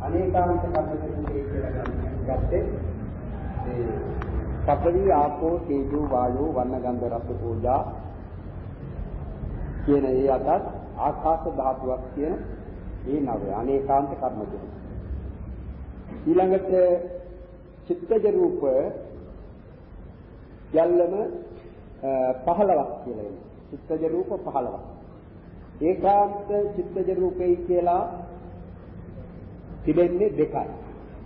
අනේකාන්ත කර්මකේ කියලා ගත්තේ ඒ පඨවි ආපෝ තේජෝ වායෝ වන්න ගන්ධ රස පූජා කියන ඒ අතත් ආකාශ ධාතුවක් කියන ඒ නවය අනේකාන්ත කර්මජ ඊළඟට චිත්තජ රූප යල්ලම 15ක් කියලා එනවා. චිත්තජ රූප 15ක් ඒකාන්ත චිත්තජ රූපේ කියලා තිබෙන්නේ දෙකයි.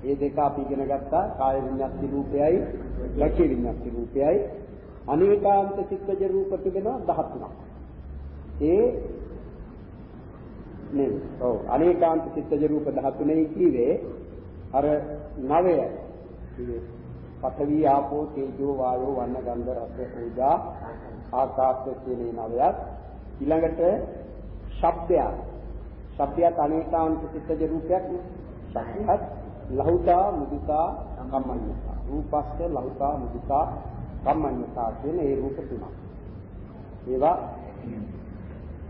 ඒ දෙක අපි ඉගෙන ගත්තා. කාය විඤ්ඤාති රූපයයි ලක්ෂ්‍ය විඤ්ඤාති රූපයයි. අනේකාන්ත චිත්තජ රූප තිබෙනවා 13ක් ඒ නේ ඔව්. අනේකාන්ත චිත්තජ රූප 13යි කිව්වේ අර නවය කිව්වේ. පඨවි ආපෝ තේජෝ වායෝ වන්න ගන්ධ රස ඕජා ආකාශ කියන නවයත් ඊළඟට ශබ්දය ශබ්දයට අනේකාන්ත චිත්තජ රූපයක් ශබ්දයක් ලහුතා මුදිතා කම්මඤ්ඤතා රූපස්ස ලහුතා මුදිතා කම්මඤ්ඤතා කියන ඒ රූප තුනක් ඒවා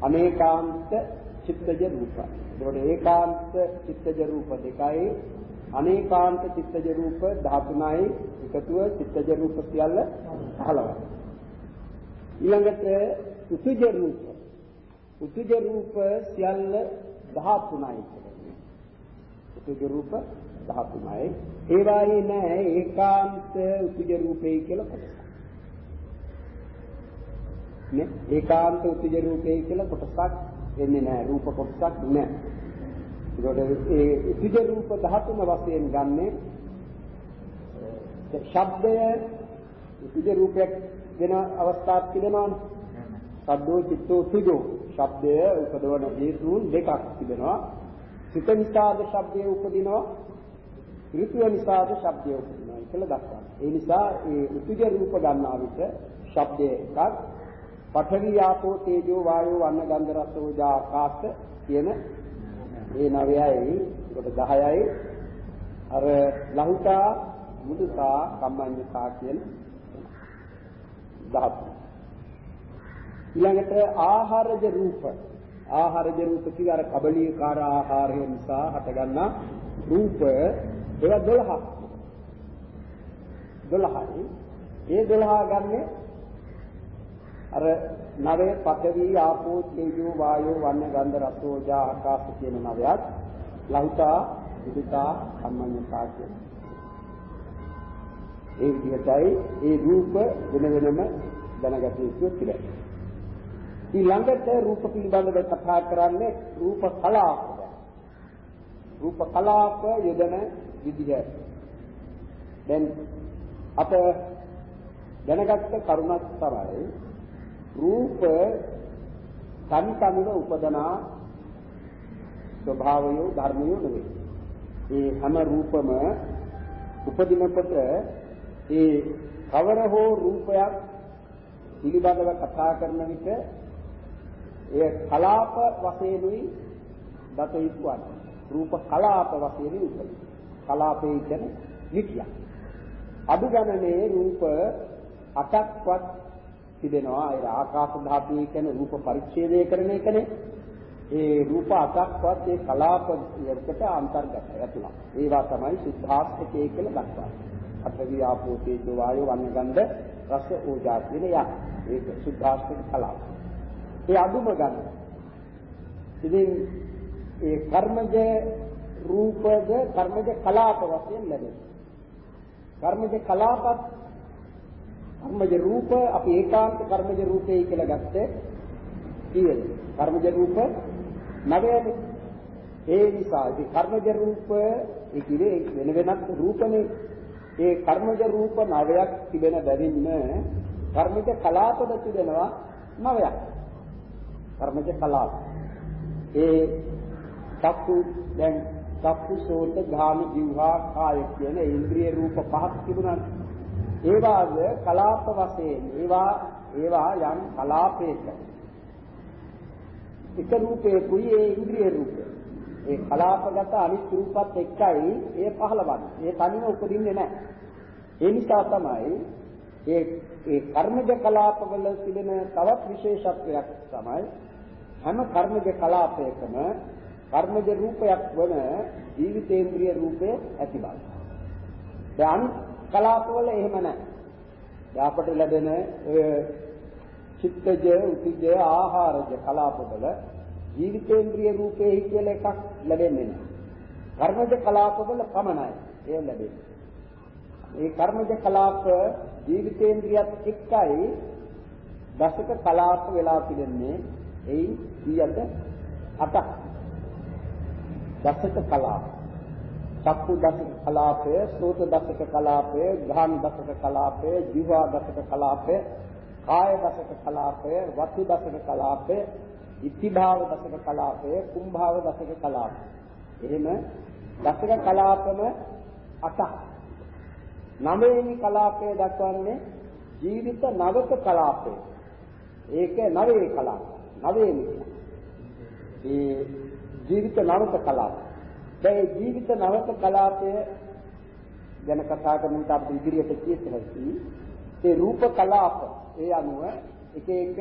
අනේකාන්ත චිත්තජ රූප. ඒකට ඒකාන්ත චිත්තජ රූප දෙකයි අනේකාන්ත චිත්තජ රූප 13යි එකතුව චිත්තජ රූප සියල්ල 15යි. ඊළඟට උතුජ රූප. උතුජ රූප සියල්ල 13යි කියන්නේ. උතුජ රූප 13යි. ඒවායේ නෑ ඒකාන්ත උතුජ රූපේ කියලා කොටසක්. නේ ඒකාන්ත උතුජ රූපේ කියලා කොටසක් එන්නේ නැහැ රූප කොටසක් නැහැ ඒකට ඒ උතුජ රූප 13 වශයෙන් ගන්නෙ ශබ්දය උතුජ රූපයක් වෙන අවස්ථාවක් තිබෙනවානේ සද්දෝ චිත්තෝ තුජෝ ශබ්දය උපදවන හේතුන් දෙකක් තිබෙනවා. සිත නිසාද ශබ්දය උපදිනවා? ඍතුව නිසාද ශබ්දය උපදිනවා කියලා දක්වනවා. ඒ නිසා ඒ උතුජ රූප ගන්නා විට ශබ්දය එකක් පඨවි ආපෝ තේජෝ වායෝ වන්න ගන්ධ රස ඕජා ආකාශ කියන මේ නවයයි. ඒකට 10යි අර ලහුතා මුදුසා කම්මඤ්ඤතා කියන 10 ඊළඟට ආහාරජ රූප. ආහාරජ රූප කිය අර කබලීකාර ආහාරය නිසා හටගන්නා රූප. ඒවා 12ක් 12යි ඒ 12 ගන්නේ අර නවය පඨවි ආපෝ තේජෝ වායෝ වන්න ගන්ධ රසෝජා ආකාශ කියන නවයත් ලෞතා විදිතා සම්මඤ්ඤතා කියන. ඒ විදිහටයි ඒ රූප වෙන වෙනම දැනගත යුතු කියලා. ඊළඟට රූප පිළිබඳව කතා කරන්නේ රූප කලාප. රූප කලාප යෙදෙන විදිහ. දැන් අප දැනගත්ත කරුණක් තමයි රූප තනි තනිව උපදනා ස්වභාවය ධර්මය නෙවෙයි. ඒ හැම රූපම උපදිනකොට ඒ කවර හෝ රූපයක් පිළිබඳව කතා කරන විට එය කලාප වශයෙන්ුයි දත යුතුවන්නේ. රූප කලාප වශයෙන් උපදින. කලාපේ කියන්නේ නිත්‍ය. අඩු ගණනේ රූප අටක්වත් තිබෙනවා ඒ ආකාශ ධාතුවේ කියන රූප පරිච්ඡේදය කරන එකනේ ඒ රූප අටක්වත් ඒ කලාප යකට අන්තර්ගතයි ඇතුළත් ඒවා තමයි සුද්ධාස්තකයේ කියලා දක්වන්නේ අටවි ආපෝ තේජෝ වායෝ වන්නගන්ධ රස ඕජා කියන යක් ඒක සුද්ධාස්තක කලාප ඒ අඳුම ගන්න ඉතින් ඒ කර්මජ රූපද කර්මජ කලාප වශයෙන් ලැබෙනවා කර්මජ කලාපත් කර්මජ රූප අපි ඒකාන්ත කර්මජ රූපේ කියලා ගත්තේ කීයද? කර්මජ රූප නවයනේ. ඒ නිසා ඉතින් කර්මජ රූප ඒ කියේ වෙන වෙනත් රූපනේ. ඒ කර්මජ රූප නවයක් තිබෙන බැවින්ම කර්මජ කලාපද තිබෙනවා නවයක්. කර්මජ කලාප. ඒ චක්කු දැන් චක්කු සෝත ගාම ජීවහා කාය කියන ඉන්ද්‍රිය රූප පහක් තිබුණානේ. ඒවාද කලාප වශයෙන් ඒවා ඒවා යම් කලාපයක එක රූපයකුයි ඒ ඉන්ද්‍රිය රූපය. ඒ කලාපගත අනිත් රූපත් එක්කයි ඒ පහළවන්නේ. ඒ තනිව උපදින්නේ නැහැ. ඒ නිසා තමයි ඒ ඒ කර්මජ කලාපවල තිබෙන තවත් විශේෂත්වයක් තමයි හැම කර්මජ කලාපයකම කර්මජ රූපයක් වන ජීවිතේන්ද්‍රිය රූපය ඇති බව. දැන් කලාපවල එහෙම නැහැ. දැන් අපට ලැබෙන චිත්තජ, උතිජ, ආහාරජ කලාපවල ජීවිතේන්ද්‍රිය රූපේ කියලා එකක් ලැබෙන්නේ නැහැ. කර්මජ කලාපවල පමණයි ඒ ලැබෙන්නේ. ඒ කර්මජ කලාප ජීවිතේන්ද්‍රියත් එක්කයි දසක කලාප වෙලා තිබෙන්නේ. එයින් කීයද? 8ක්. දසක කලාප. චක්කු දසක කලාපය, සෝත දසක කලාපය, ගාන දසක කලාපය, ජීවා දසක කලාපය, කාය දසක කලාපය, වතු දසක කලාපය, ඉතිභාව දසක කලාපය, කුම්භාව දසක කලාපය. එහෙම දසක කලාපම 8ක්. නවවෙනි කලාපය දක්වන්නේ ජීවිත නවක කලාපය. ඒක නවයේ කලාප. නවයෙනි. ඒ ජීවිත නවක කලාප. දැන් ජීවිත නවක කලාපය ගැන කතා කරනකොට අපිට ඉදිරියට කියන්න හැකි ඒ රූප කලාප ඒ අනුව එක එක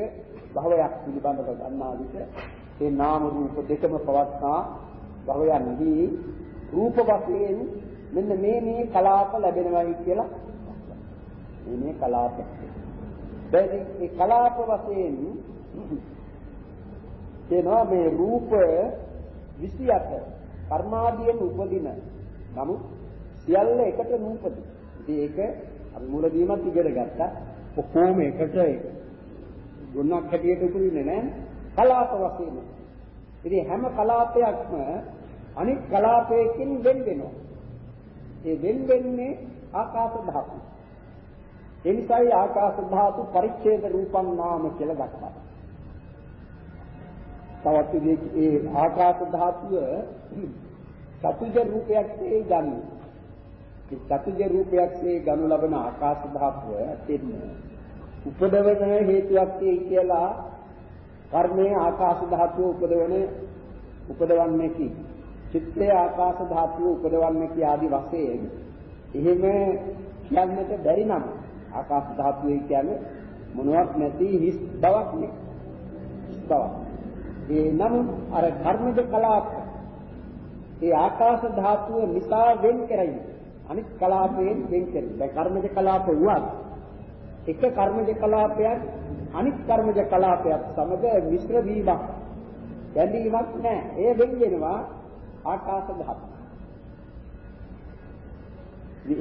භවයක් පිළිබඳව ගන්නා විට ඒ නාම රූප දෙකම පවත්නා භවයන්හි රූප වශයෙන් මෙන්න මේ මේ කලාප ලැබෙනවායි කියලා මේ මේ කලාප දැන් මේ කලාප වශයෙන් කියනවා මේ රූප 28 කර්මාදියෙන් උපදින නමුත් සියල්ල එකට නූපදී. ඉතින් ඒක අපි මුලදීමත් ඉගෙන ගත්තා. ඔක්කොම එකට ගුණක් හැටියට උපදින්නේ නැහැ. කලාප වශයෙන්. ඉතින් හැම කලාපයක්ම අනිත් කලාපයකින් වෙන් වෙනවා. ඒ වෙන් වෙන්නේ ආකාශ ධාතු. ඒ නිසායි ආකාශ ධාතු පරිච්ඡේද රූපං නාම කියලා දක්වනවා. තවත් ඒ ආකාශ ධාතුව චතුජ රූපයක් සේ ගන්න. ඒ චතුජ රූපයක් සේ ගනු ලබන ආකාශ ධාතුව ඇතින් උපදවන හේතුවක් කියලා කර්මයේ ආකාශ ධාතුව උපදවන උපදවන්නේ කි. චිත්තයේ ආකාශ ධාතුව උපදවන්නේ කි ආදි වශයෙන් එහෙම කියන්නට බැරි නම් ආකාශ ධාතුවේ කියන්නේ මොනවත් නැති හිස් බවක් නේ. හිස් බවක්. ඒ නම් අර කර්මජ කලාප ඒ ආකාශ ධාතුව නිසා වෙන් කරයි. අනිත් කලාපයෙන් වෙන් කරයි. දැන් කර්මජ කලාප වුණත් එක කර්මජ කලාපයක් අනිත් කර්මජ කලාපයක් සමග මිශ්‍ර වීමක් බැඳීමක් නැහැ. ඒ වෙන් වෙනවා ආකාශ ධාතුව.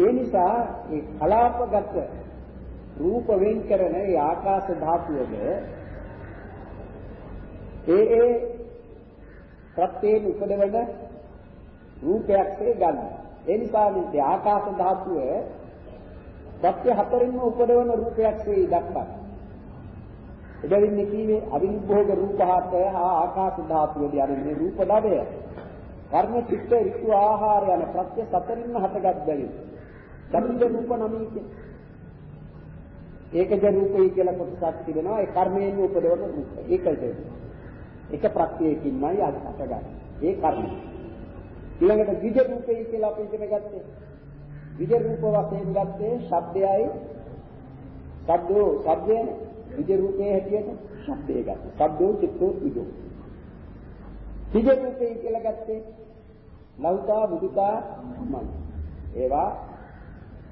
ඒ නිසා ඒ කලාපගත රූප වෙන් කරන ඒ ආකාශ ධාතුවද ඒ ඒ ප්‍රත්‍යයෙන් උපදවන රූපයක්සේ ගන්න. ඒ නිසා මේ ආකාශ ධාතුව ප්‍රත්‍ය හතරින්ම උපදවන රූපයක්සේ දක්වන. එබැවින් කීවේ අවිනිභෝග රූපහත හා ආකාශ ධාතුවේදී අර මේ රූප නවය. කර්ම චිත්ත ඍතු ආහාර යන ප්‍රත්‍ය හතරින්ම හටගත් බැවින්. සම්පූර්ණ රූප නමීකේ ඒකජ රූපයි කියලා කොටසක් තිබෙනවා ඒ කර්මයෙන් උපදවන රූප. ඒකජ. එක ප්‍රත්‍යයකින්මයි අටගන්නේ. ඒ කර්ම. ඊළඟට විජ රූපයි කියලා අපි ඉගෙන ගත්තේ. විජ රූප වශයෙන් ගත්තේ ශබ්දයයි ශබ්දෝ ශබ්දයෙන් විජ රූපයේ හැටියට ශබ්දය ගත්තා. ශබ්දෝ චිත්තෝ විජෝ. විජ රූපයි කියලා ගත්තේ ලෞතා බුදුතා මන. ඒවා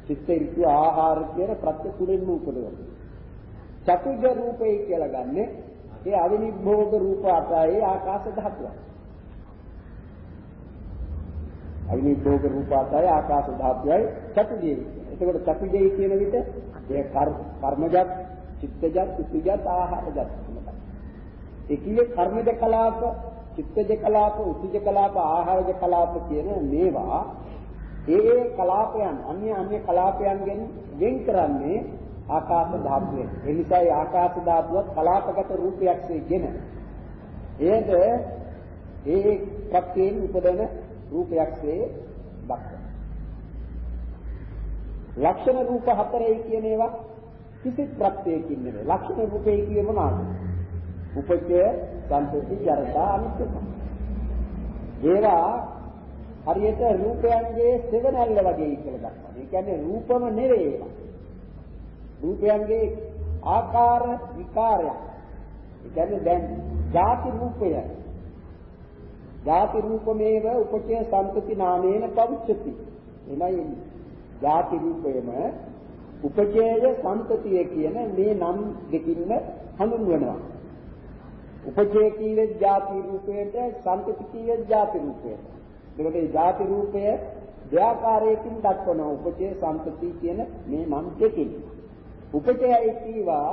චිත්ත ඍතු ආහාර කියන ප්‍රත්‍ය තුනෙන්ම උපදවන. චතුජ රූපේ කියලා ගන්නෙ ඒ අවිනිභෝග රූප අටයි ආකාශ ධාතුව. අවිනිභෝග රූප අටයි ආකාශ ධාතුවයි චතුජේ. එතකොට චතුජේ කියන විට ඒ කර්මජත්, චිත්තජත්, උතුජත්, ආහාරජත් ඒ කියේ කර්මජ කලාප, චිත්තජ කලාප, උතුජ කලාප, ආහාරජ කලාප කියන මේවා ඒ ඒ කලාපයන් අන්‍ය අන්‍ය කලාපයන්ගෙන් වෙන් කරන්නේ ආකාශ ධාතුවෙන්. ඒ නිසා ඒ ආකාශ ධාතුවත් කලාපගත රූපයක්සේගෙන ඒද ඒ ප්‍රත්‍යයෙන් උපදවන රූපයක්සේ දක්වන. ලක්ෂණ රූප හතරයි කියන ඒවා කිසි ප්‍රත්‍යයකින් නෙවෙයි. ලක්ෂණ රූපේ කියේ මොනවාද? උපචය සම්පති ජරතා අනිත්‍යකම්. ඒවා හරියට රූපයන්ගේ සෙවණැල්ල වගේ කියලා දක්වනවා. ඒ කියන්නේ රූපම නෙවෙයි ඒවා. රූපයන්ගේ ආකාර විකාරයක්. ඒ කියන්නේ දැන් ಜಾති රූපය. ಜಾති රූපමේව උපචය සම්පති නාමේන පවිච්චති. එනයි ಜಾති රූපයම උපචේය සම්පතිය කියන මේ නම් දෙකින්ම හඳුන්වනවා. උපචේතී වෙජ්ජාති රූපයට සම්පතිකී වෙජ්ජාති රූපයට. එතකොට මේ ජාති රූපය දෙආකාරයකින් දක්වනවා උපචේ සම්පති කියන මේ නම් දෙකකින්. උපචයයි කීවා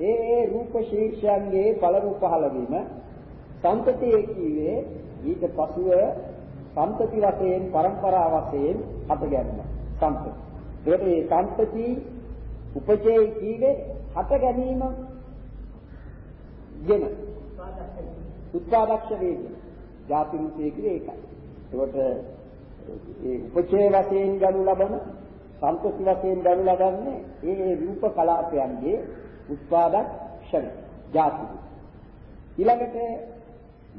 ඒ ඒ රූප ශීර්ෂයන්ගේ පළමු පහළ වීම සම්පතියේ කීවේ ඊට පසුව සම්පති වශයෙන් પરම්පරා වශයෙන් හට ගැනීම සම්පති. ඒකට මේ සම්පති උපචේ කීවේ හට ගැනීම ගෙන උත්පාදක්ෂ වේගෙන ජාතිමිතිය කියන්නේ ඒකයි. ඒකට ඒ උපචේ වශයෙන් ගනු ලබන සම්පති වශයෙන් ගනු ලබන්නේ ඒ ඒ රූප කලාපයන්ගේ උත්පාදක ක්ෂණ ජාති. ඊළඟට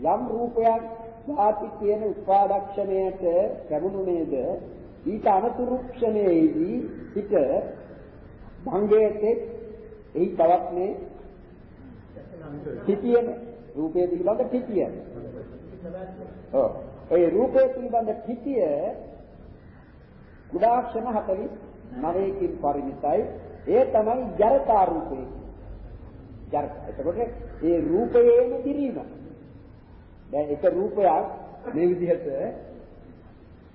යම් රූපයක් ජාති කියන උත්පාදක්ෂණයට ලැබුණු නේද ඊට අනතුරු ක්ෂණයේදී පිට භංගයේ එහි තවත් මේ පිටියන රූපයේ පිළිබඳ පිටිය. ඔව්. ඒ රූපයේ පිළිබඳ පිටිය කුඩා ක්ෂණ 49කින් පරිමිතයි. ඒ තමයි ජරතා රූපය. ජර. එතකොට ඒ රූපයේම දිරීම. දැන් එක රූපයක් මේ විදිහට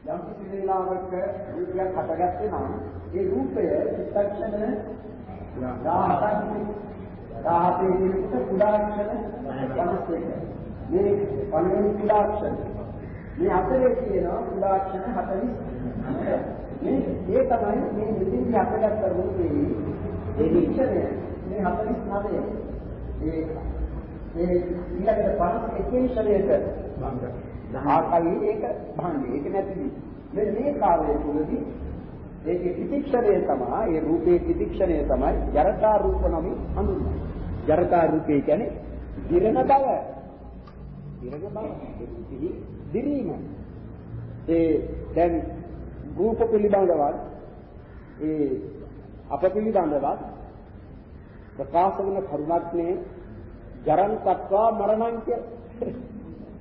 යම් කිසි වේලාවක රූපයක් හටගත්තේ නම් ඒ රූපය චිත්තක්ෂණ 17ක් 17 විතර කුඩාක්ෂණ 51 මේ පළවෙනි කුඩාක්ෂණ මේ අතරේ තියෙනවා කුඩාක්ෂණ 40 මේ ඒ තමයි මේ නිදින් හටගත්ත රූපේ ඒ විචරය මේ 49 ඒ ඒ ඊළඟට 51 ශරීරයට භංග ආකල්ලි ඒක භංගේ ඒක නැති. මෙන්න මේ කාලය තුලදී ඒකේ ප්‍රතික්ෂණය තමයි ඒ රූපේ ප්‍රතික්ෂණය තමයි ජරතා රූප නමින් හඳුන්වන්නේ ජරතා රූපේ කියන්නේ දිරන බව දිරන බව දිරීම ඒ දැන් රූප පිළිබඳවත් ඒ අප පිළිබඳවත් ප්‍රකාශ වන කරුණක් නේ ජරන් තත්වා මරණං කියලා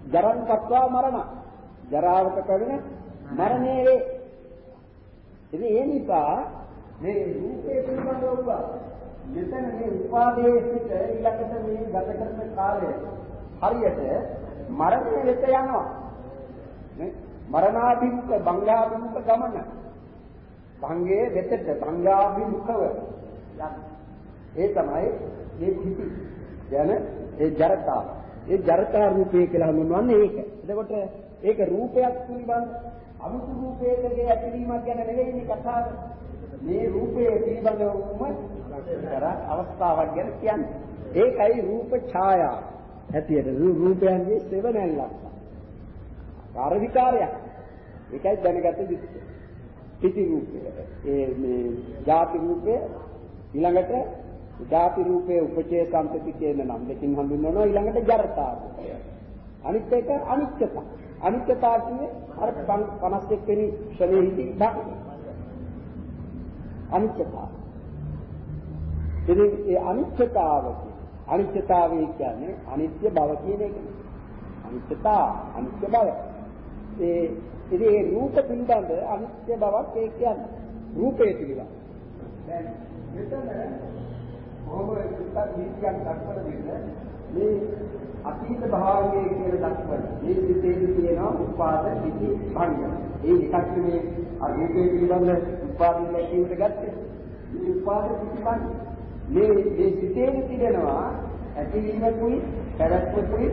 ජරන් පත්වා මරණ. ජරාවට පැමිණ මරණය වේ. ඉතින් ඒ නිසා මේ රූපේ පිළිබඳව වුණා. මෙතන මේ උපාදයේ සිට ඊළඟට මේ ගත කරන කාලය හරියට මරණය වෙත යනවා. නේ? මරණාභිමුඛ බංගාභිමුඛ ගමන. භංගයේ වෙතට බංගාභිමුඛව යන. ඒ තමයි මේ පිටි. යන ඒ ජරතාව. ඒ ජරතා රූපය කියලා හඳුන්වන්නේ ඒක. එතකොට ඒක රූපයක් පිළිබඳ අමුතු රූපයකගේ ඇතිවීමක් ගැන නෙවෙයි මේ කතාව. මේ රූපයේ පිළිබඳවම අර අවස්ථාවක් ගැන කියන්නේ. ඒකයි රූප ඡායා. ඇතියට රූපයන්ගේ සෙවණැල්ලක්. කාර විකාරයක්. ඒකයි දැනගත යුත්තේ. පිටි රූපය. ඒ මේ ಜಾති රූපය ඊළඟට ජාති රූපයේ උපචේ සම්පති කියන නම් දෙකින් හඳුන්වනවා ඊළඟට ජරතා අනිත් එක අනිත්‍යතා අනිත්‍යතා කියන්නේ අර 51 වෙනි ශ්‍රේණියේදී දක්වන අනිත්‍යතා ඉතින් ඒ අනිත්‍යතාව අනිත්‍යතාවය කියන්නේ අනිත්‍ය බව කියන එක. අනිත්‍යතා අනිත්‍ය බව. ඒ ඉතින් ඒ රූප පිළිබඳ අනිත්‍ය බවක් ඒ කියන්නේ. රූපේ පිළිබඳ. දැන් මෙතන කොහොම එකක් නීතියක් දක්වන විට මේ අතීත භාවයේ කියන දක්වන මේ සිතේදී තියෙනවා උපාද පිටි භංග. ඒ එකක් මේ අරූපේ පිළිබඳ උපාදින් ලැබීමට ගත්තේ. මේ උපාද පිටි භංග. මේ මේ සිතේදී තිබෙනවා ඇතිවීමකුයි පැවැත්මකුයි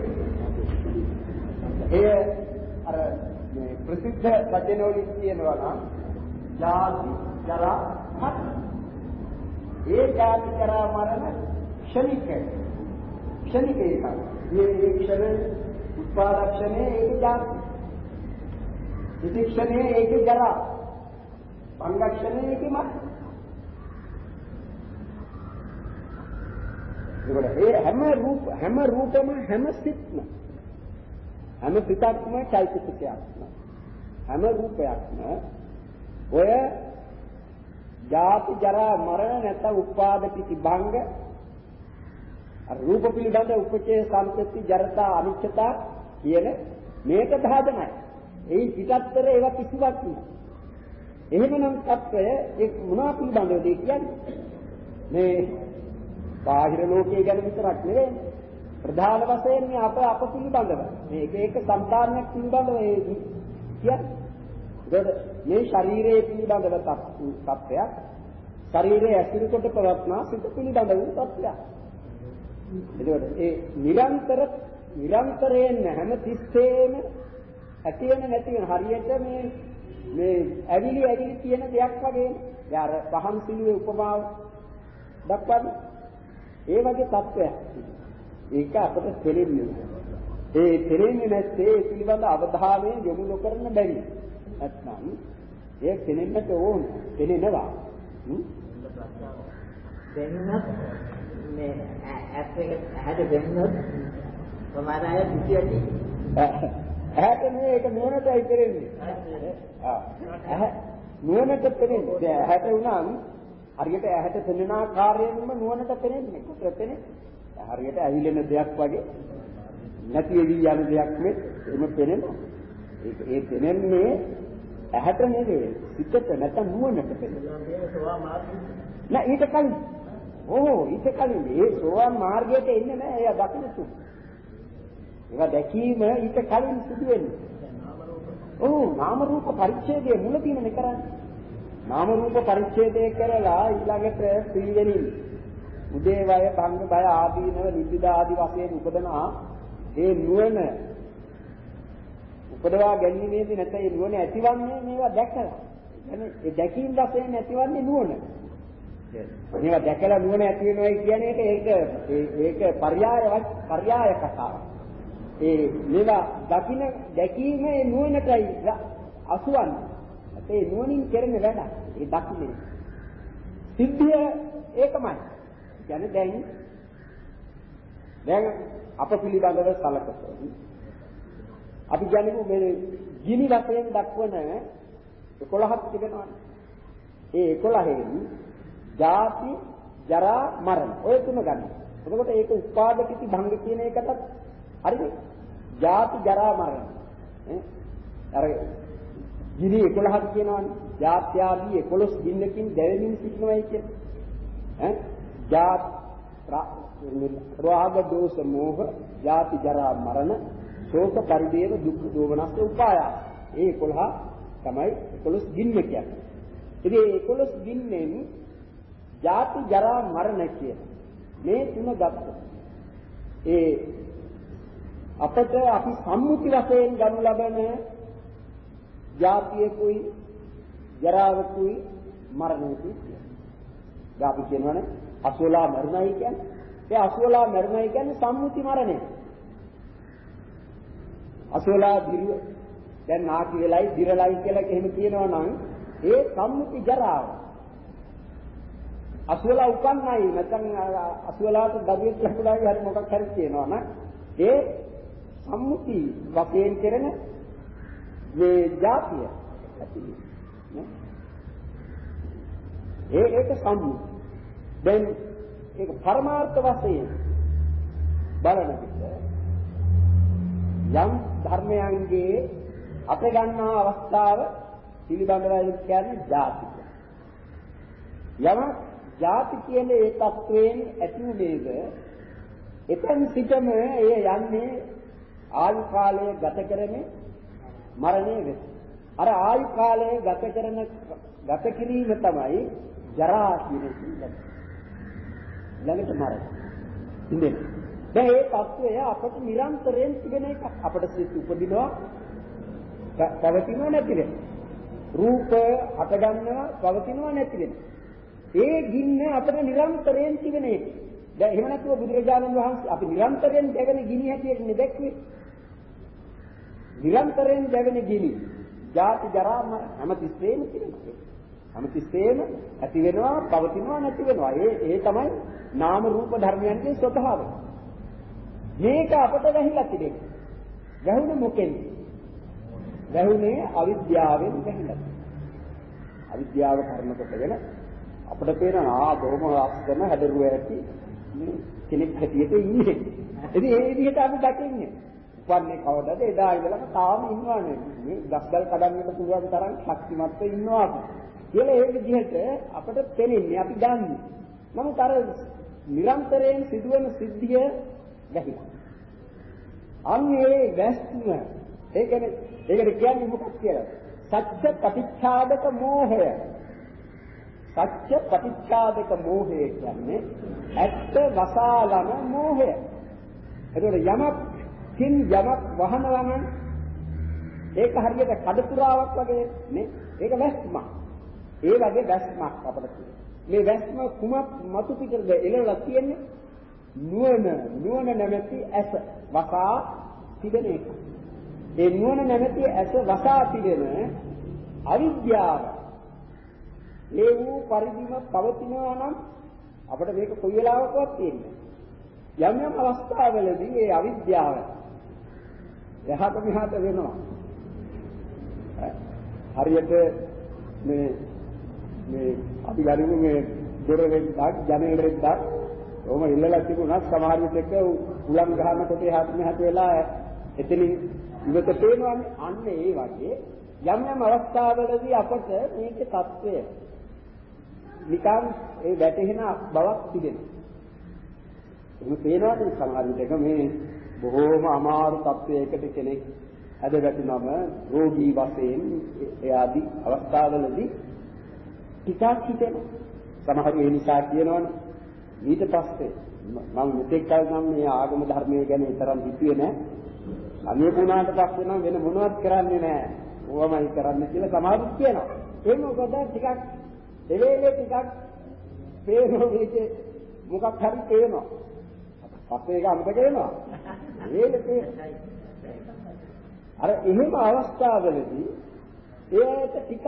එය අර මේ ප්‍රසිද්ධ වචන වලින් කියනවා නම් ජාති ජරා මරණ ඒ ජාති කරා මරණ ක්ෂණික ක්ෂණික එකක්. මේ මේ ක්ෂණ උත්පාදක්ෂණේ ඒක ජාති. විතික්ෂණේ ඒක ජරා. පංගක්ෂණේ ඒක මරණ. ඒකට ඒ හැම රූප හැම රූපම හැම සිත්ම හැම පිටක්ම චෛතසිකයක් හැම රූපයක්ම ඔය ජාති ජරා මරණ නැත්නම් උපාද පිටි භංග අර රූප පිළිබඳ උපචේ සම්පත්‍ති ජරතා අනිච්චතා කියන මේක සාධනයි. ඒ පිටත්තර ඒවා කිසිවක් නෑ. එහෙමනම් తত্ত্বය ඒ මොනවා පිළිබඳවද කියන්නේ? මේ බාහිර ලෝකයේ ගැන විතරක් නෙවෙයි. ප්‍රධාන වශයෙන් මේ අප අප පිළිබඳව මේ එක එක සංකාරණයක් පිළිබඳව ඒ කියන්නේ. මේ ශරීරයේ පිළිබඳව తত্ত্বයක් ශරීරයේ ඇසුරු කොට පවත්නා සිත පිළිබඳ වූ తত্ত্বයක්. එතකොට ඒ නිරන්තර නිරන්තරයෙන් හැම තිස්සෙම ඇති වෙන නැති වෙන හරියට මේ මේ ඇවිලි ඇවිලි තියෙන දෙයක් වගේ. යාර පහන් සිළුවේ උපමාව දක්වන්නේ. ඒ වගේ තත්ත්වයක් ඒක අපට තෙලෙන්නේ ඒ තෙලෙන්නේ නැත්තේ ඒ පිළිබඳ අවධානය යොමු නොකරන බැරි. නැත්නම් ඒ තෙලෙන්නට ඕන. තෙලෙනවා. දෙන්නත් මේ ඇස් එක ඇහැට දෙන්නත් සමහර අය පිටියටි ඇහැට නෙවෙයි ඒක නුවණටයි කරන්නේ. ආ නුවණට පෙනෙන්නේ. ඇහැට උනන් හරියට ඇහැට පෙනෙන ආකාරයෙන්ම නුවණට පෙනෙන්නේ. කොහොමද පෙනෙන්නේ? හරියට ඇවිලෙන දෙයක් වගේ නැති වෙවි යන දෙයක් මේ එම පෙනෙනවා. ඒක ඒ පෙනෙන්නේ ඇහැට නෙවෙයි පිටට නැත්නම් නුවණට පෙනෙනවා. නෑ ඊට කලින්. ඕ ඊට කලින් ඒ සෝවාන් මාර්ගයට එන්නේ නෑ එයා දකින්න තුන. ඒවා දැකීම ඊට කලින් සිදු වෙන්නේ. ඔව් නාම රූප පරිච්ඡේදයේ මුලදීම කරන්නේ. නාම රූප පරිච්ඡේදය කරලා ඊළඟට පිළිවෙලින් උදේ වය භංග බය ආදීනව නිබ්බිදා ආදී වශයෙන් උපදනා ඒ නුවණ උපදවා ගැනීමේදී නැත ඒ නුවණ ඇතිවන්නේ මේවා දැකලා. يعني ඒ දැකීම වශයෙන් ඇතිවන්නේ නුවණ. මේවා දැකලා නුවණ ඇති වෙනවා කියන එක ඒක ඒක පర్యాయ පర్యాయ කතාවක්. ඒ මේවා දකින්න දැකීම ඒ නුවණටයි අසුවන්නේ. ඒ නුවණින් කරන වැඩ. ඒ දකින්නේ. සිද්ධිය ඒකමයි. කියන්නේ දැන් දැන් අප පිළිබඳව සලකතොත් අපි කියන්නේ මේ ගිනි වශයෙන් දක්වන 11ක් තිබෙනවා. ඒ 11න් ජාති, ජරා, මරණ ඔය තුන ගන්න. එතකොට ඒක උපාදකිති භංග කියන එකටත් හරිද? ජාති ජරා මරණ. ඈ අර ගිනි 11ක් කියනවනේ. ජාති ආදී 11 ගින්නකින් දැවෙමින් සිටිනවයි කියන්නේ. ඈ ජාත් රාග දෝෂ මෝහ ජාති ජරා මරණ ශෝක පරිදේව දුක් දෝමනස්ස උපාය. ඒ 11 තමයි 11 ගින්න කියන්නේ. ඉතින් මේ 11 ගින්නෙන් ජාති ජරා මරණ කියන මේ තුන ගත්තා. ඒ අපට අපි සම්මුති වශයෙන් ගනු ලබන ජාතියකුයි ජරාවකුයි මරණයකුයි කියන්නේ. අපි කියනවනේ අසෝලා මරණයි කියන්නේ. ඒ අසෝලා මරණයි කියන්නේ සම්මුති මරණය. අසෝලා දිරුව දැන් නාකි වෙලයි දිරලයි කියලා එහෙම කියනවා නම් ඒ සම්මුති ජරාව. අසෝලා උපන්නයි නැත්නම් අසෝලාට දරුවෙක් ලැබුණායි හරි මොකක් හරි කියනවා නම් ඒ සම්මුති වශයෙන් කරන මේ જાතිය ඇති ඒ ඒක සම්මුති. දැන් ඒක පරමාර්ථ වශයෙන් බලන විට යම් ධර්මයන්ගේ අප ගන්නා අවස්ථාව පිළිබඳවයි කියන්නේ ජාතික. යම ජාති කියන ඒ තත්වයෙන් ඇතිවෙද එතෙන් සිටම එය යන්නේ ආයු කාලය ගත කරන්නේ මරණය වෙත. අර ආයු කාලය ගත කරන ගත කිරීම තමයි ජරා කියන සිද්ධිය. ළඟට මරණ. ඉන්නේ. දැන් මේ తත්වය අපට නිරන්තරයෙන් තිබෙන එකක්. අපට සිත් උපදිනවා පවතිනවා නැති වෙන. රූප හටගන්නවා පවතිනවා නැති වෙන. ඒ ගින්න අපට නිරන්තරයෙන් තිබෙන එක. දැන් එහෙම නැතුව බුදුරජාණන් වහන්සේ අපි නිරන්තරයෙන් දැගෙන ගිනි හැටියට නෙදැක්වේ. නිරන්තරයෙන් දැවෙන ගිනි. ජාති ජරා මරණ හැම තිස්සෙම තිබෙනවා. හැමතිස්සෙම ඇති වෙනවා, පවතිනවා, නැති වෙනවා. ඒ ඒ තමයි නාම රූප ධර්මයන්ගේ ස්වභාවය. මේක අපට වැහිලා තිබෙන්නේ. වැහුනේ මොකෙන්ද? වැහුනේ අවිද්‍යාවෙන් වැහිලා. අවිද්‍යාව කර්ම කොටගෙන අපිට පේන ආ බොහොම ලස්සන හැදරුව ඇති කෙනෙක් හැටියට ඉන්නේ. ඉතින් ඒ විදිහට අපි දකින්නේ. උපන්නේ කවදද එදා ඉඳලම තාම ඉන්නවානේ. මේ ගස්ගල් කඩන්නට පුළුවන් තරම් ශක්තිමත්ව ඉන්නවා අපි. කියලා ඒ විදිහට අපට පෙනෙන්නේ අපි දන්නේ. නමුත් අර නිරන්තරයෙන් සිදුවන සිද්ධිය වැහිලා. අන්නේ වැස්ම ඒ කියන්නේ ඒකට කියන්නේ මොකක්ද කියලා? සත්‍ය ප්‍රතිච්ඡාදක මෝහය. සත්‍ය ප්‍රතිච්ඡාදක මෝහය කියන්නේ ඇත්ත වසාලන මෝහය. එතකොට යමක් කින් යමක් වහනවා නම් ඒක හරියට කඩතුරාවක් වගේ නේ. ඒක වැස්මක්. ඒ වගේ වැස්මක් අපිට තියෙනවා. මේ වැස්ම කුමක් මතු පිටද එළවලා තියෙන්නේ? නුවණ නුවණ නැමැති ඇස වසා තිබෙන එක. ඒ නුවණ නැමැති ඇස වසා තිබෙන අවිද්‍යාව ඒ වූ පරිදිම පවතිනවා නම් අපිට මේක කොයි වෙලාවකවත් තියෙන්නේ යම් යම් අවස්ථාවලදී ඒ අවිද්‍යාව එහාට මෙහාට වෙනවා. හරියට මේ මේ අපි ගනිමු මේ දොර වෙද්දක් ජනේල වෙද්දක් ඔහොම ඉල්ලලා තිබුණා සමහර විටක උලන් ගහනකොට එහාට මෙහාට වෙලා එතනින් ඉවත පේනවානේ. අන්න ඒ වගේ යම් යම් අවස්ථාවලදී අපට මේක தත්වය නිකන් ඒ වැටෙන බවක් තිබෙනවා. එහෙම පේනවාද සමහර විටක මේ බොහෝම අමාරු තත්වයකට කෙනෙක් ඇද වැටුනම රෝගී වශයෙන් එයාදී අවස්ථාවලදී ටිකක් හිතෙනවා. සමහර ඒ නිසා කියනවනේ ඊට පස්සේ මම මෙතෙක් කල නම් මේ ආගම ධර්මයේ ගැන තරම් හිතුවේ නැහැ. අනිත් වුණාට පස්සේ නම් වෙන මොනවත් කරන්නේ නැහැ. ඕවමයි කරන්නේ කියලා සමහරුත් කියනවා. ඒක මොකද ටිකක් එවේලේ ටිකක් පේනවා මේක මොකක් හරි පේනවා. පස්සේ ඒක අමතක වෙනවා. ඒක අර එහෙම අවස්ථාවලදී ඒකට ටිකක්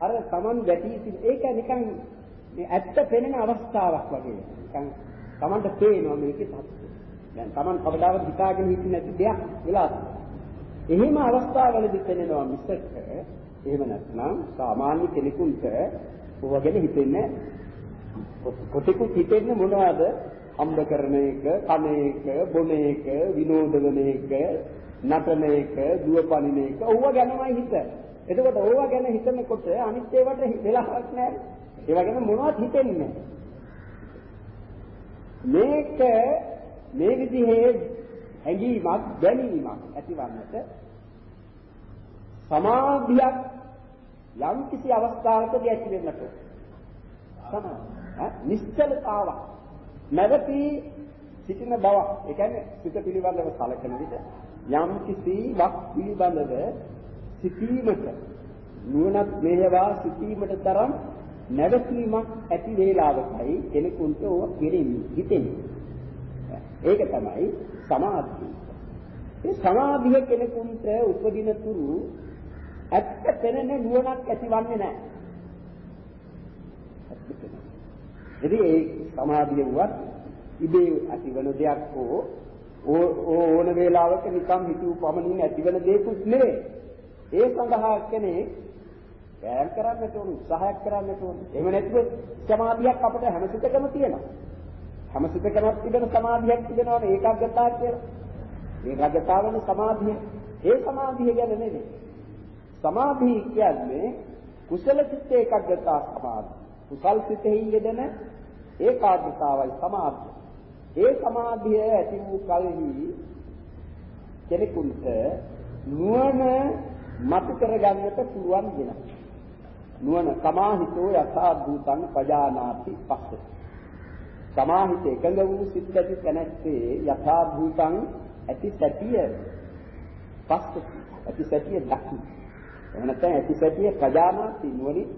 අර Taman වැටි ඒක නිකන් මේ ඇත්ත පෙනෙන අවස්ථාවක් වගේ. නිකන් Tamanට පේනවා මේකේ තත්ත්වය. දැන් Taman කවදාවත් හිතාගෙන හිටියේ නැති දෙයක් වෙලා එහෙම අවස්ථාවලදී පෙනෙනවා මිසක එහෙම නැත්නම් සාමාන්‍ය කෙනෙකුට ඔවගෙන හිතෙන්නේ කොටෙකුත් හිතෙන්නේ මොනවද හම්බ කරන එක, කන එක, බොන එක, විනෝද වෙන එක, නටන එක, දුවපනින එක, ඕව ගැනමයි හිත. එතකොට ඕව ගැන හිතනකොට අනිත් ඒවාට වෙලාවක් නැහැ. ඒවා ගැන මොනවත් හිතෙන්නේ නැහැ. මේක මේ විදිහේ හැඟීමක් දැනීමක් ඇතිවන්නට සමාධියක් යම් කිසි අවස්ථාවකදී ඇති වෙන්නට සමාධි නිශ්චලතාවක් නැවතී සිටින බව ඒ කියන්නේ සිත පිළිබඳව සලකන විට යම් කිසි වක් පිළිබඳව සිටීමට නුවණක් වේවා සිටීමට තරම් නැවතීමක් ඇති වේලාවකයි කෙනෙකුට ඕක කෙරෙන්නේ හිතෙන්නේ ඒක තමයි සමාධිය. ඒ සමාධිය කෙනෙකුට උපදින තුරු ඇත්ත පෙනෙන නුවණක් ඇතිවන්නේ නැහැ. ඉතින් ඒ සමාධිය වත් ඉබේ ඇතිවන දෙයක් හෝ ඕන වේලාවක නිකම් හිතුව පමණින් ඇතිවන දෙයක්ුත් නෙවෙයි. ඒ සඳහා කෙනෙක් වෑයම් කරන්නට ඕන උත්සාහයක් කරන්නට ඕන. එහෙම නැත්නම් සමාධියක් අපිට හැමසිතකම තියෙනවා. හැම සිතකමත් තිබෙන සමාධියක් තිබෙනවානේ ඒකාග්‍රතාව කියලා. ඒකාග්‍රතාවනේ සමාධිය. ඒ සමාධිය ගැන නෙමෙයි. සමාධිය කියන්නේ කුසල චිත්ත ඒකාග්‍රතාව සමාධිය. කුසල් සිතෙහි යෙදෙන ඒකාග්‍රතාවයි සමාධිය. ඒ සමාධිය ඇති වූ කල්හි කෙනෙකුට නුවණ මතු කරගන්නට පුළුවන් වෙනවා. නුවණ සමාහිතෝ යථා භූතං පජානාති පස්සේ සමාහිත එකඟ වූ සිත් ඇති තැනැත්තේ යථා භූතං ඇති සැටිය පස්ස ඇති සැටිය දකි එහෙම නැත්නම් ඇති සැටිය ප්‍රජානාති නුවණින්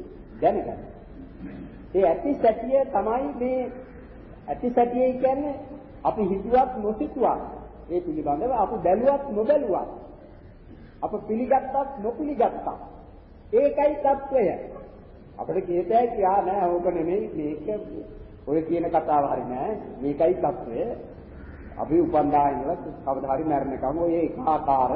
දැනගන්න. ඒ ඇති සැටිය තමයි මේ ඇති සැටිය කියන්නේ අපි හිතුවත් නොසිතුවත් ඒ පිළිබඳව අපි බැලුවත් නොබැලුවත් අප පිළිගත්තත් නොපිළිගත්තත් ඒකයි తত্ত্বය අපිට කියතයි කියා නෑ ඕක නෙමෙයි මේක ඔය කියන කතාව හරි නෑ. මේකයි తত্ত্বය අපි උපන්දා ඉඳලා කවදා හරි මැරෙනකම් ඔය ඒකාකාර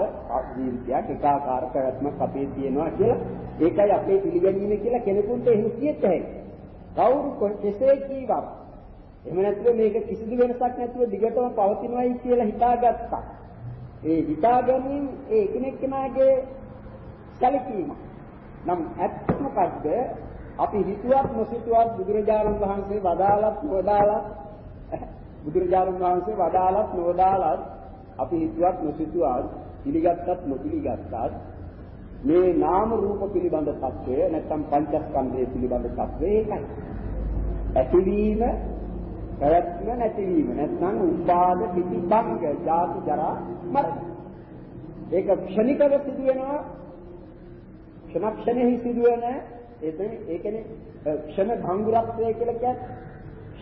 ජීවිතයක් ඒකාකාර පැවැත්මක් අපේ තියෙනවා කියලා ඒකයි අපේ පිළිගැනීම කියලා කෙනෙකුට එහෙම කියත් හැකියි. කවුරු කෙසේ කීවත් එහෙම නැත්නම් මේක කිසිදු වෙනසක් නැතුව දිගටම පවතිනවයි කියලා හිතාගත්තා. ඒ හිතා ගැනීම ඒ එකිනෙක කෙනාගේ සැලකීම. නම් ඇත්ත මොකද්ද? අපි හිතුවත් නොසිතුවත් බුදුරජාණන් වහන්සේ වදාළත් නොවදාළත් බුදුරජාණන් වහන්සේ වදාළත් නොවදාළත් අපි හිතුවත් නොසිතුවත් පිළිගත්තත් නොපිළිගත්තත් මේ නාම රූප පිළිබඳ தත්වය නැත්නම් පංචස්කන්ධය පිළිබඳ தත්වය ඒකයි. ඇතිවීම, පැවැත්ම නැතිවීම නැත්නම් උපාද පිටිබංග, ජාති ජරා මරණ. ඒක ක්ෂණිකව සිදු වෙනවා. ක්ෂණ ක්ෂණෙහි සිදුවෙන එතන ඒ කියන්නේ ක්ෂණ භංගුරත්වය කියලා කියන්නේ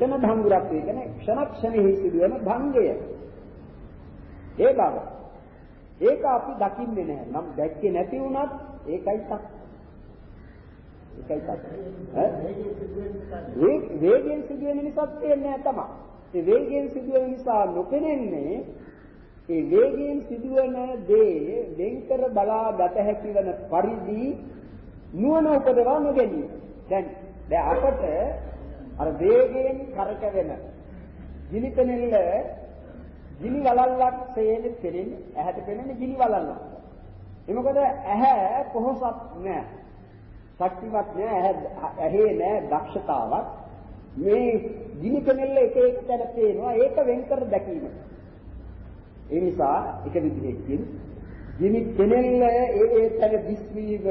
ක්ෂණ භංගුරත්වය කියන්නේ ක්ෂණ ක්ෂණෙහි සිදුවෙන භංගය. ඒ බව. ඒක අපි දකින්නේ නැහැ. නම් දැක්කේ නැති වුණත් ඒකයි සත්‍ය. ඒකයි සත්‍ය. ඈ වේගයෙන් සිදුවෙන නිසා පේන්නේ නැහැ තමයි. ඒ වේගයෙන් සිදුවෙන නිසා නොපෙනෙන්නේ ඒ වේගයෙන් සිදුවන දේ වෙන්කර බලා ගත හැකි වන පරිදි නුවණ උපදවා නොගැනීම. දැන් දැන් අපට අර වේගයෙන් කරකවෙන ගිනිපෙනෙල්ල ගිනි වලල්ලක් සේනේ පෙනෙන්නේ ඇහැට පෙනෙන්නේ ගිනි වලල්ලක්. ඒ මොකද ඇහැ කොහොසත් නෑ. ශක්තිවත් නෑ ඇහැ ඇහි නෑ දක්ෂතාවක්. මේ ගිනි පෙනෙල්ල එක එක තැන පේනවා ඒක වෙන්කර දැකීම. ඒ නිසා එක විදිහකින් ගිනි පෙනෙල්ල ඒ ඒ තැන දිස්වීම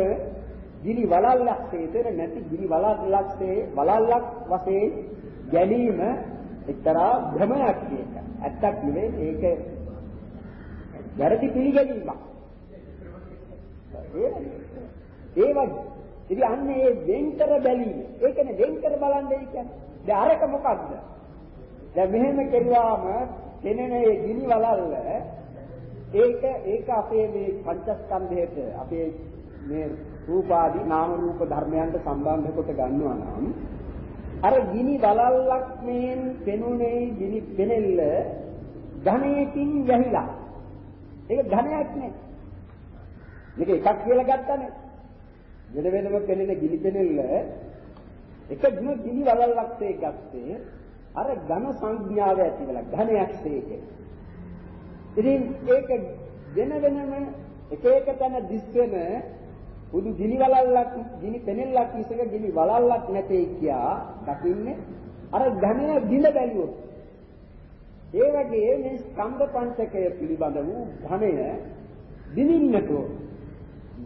ගිනි වලල්ලක් තේතර නැති ගිනි වලල්ලක් තේ වලල්ලක් වශයෙන් ගැනීම එක්තරා භ්‍රමයක් කියන. ඇත්තක් නෙවෙයි ඒක වැරදි පිළිගැනීමක්. ඒ වගේ. ඉතින් අන්න ඒ වෙන්කර බැලීම. ඒ කියන්නේ වෙන්කර බලන්නේ කියන්නේ. දැන් අරක මොකද්ද? දැන් මෙහෙම කෙරුවාම කෙනෙන ඒ ගිනි වලල්ල ඒක ඒක අපේ මේ පංචස්කන්ධයට අපේ මේ රූපාදී නාම රූප ධර්මයන්ට සම්බන්ධ කොට ගන්නවා නම් අර ගිනි වලල්ලක් මේන් පෙනුනේ ගිනි පෙනෙල්ල ඝනයකින් වැහිලා. ඒක ඝනයක් නේ. මේක එකක් කියලා ගත්තනේ වෙන වෙනම පෙනෙන ගිනි පෙනෙල්ල එක ගිනි වලල්ලක් තේ ගත්තේ අර ඝන සංඥාව ඇති වෙලා ඝනයක් තේක. ඉතින් ඒක වෙන වෙනම එක එක තැන දිස් වෙන බුදු ගිනි වලල්ලක් ගිනි පෙනෙල්ලක් ඉසක ගිනි වලල්ලක් නැtei කියා දකින්නේ අර ඝනය දින බැලුවොත්. ඒ වගේ මේ ස්කන්ධ පංචකය පිළිබඳ වූ ඝනය දිනින්නට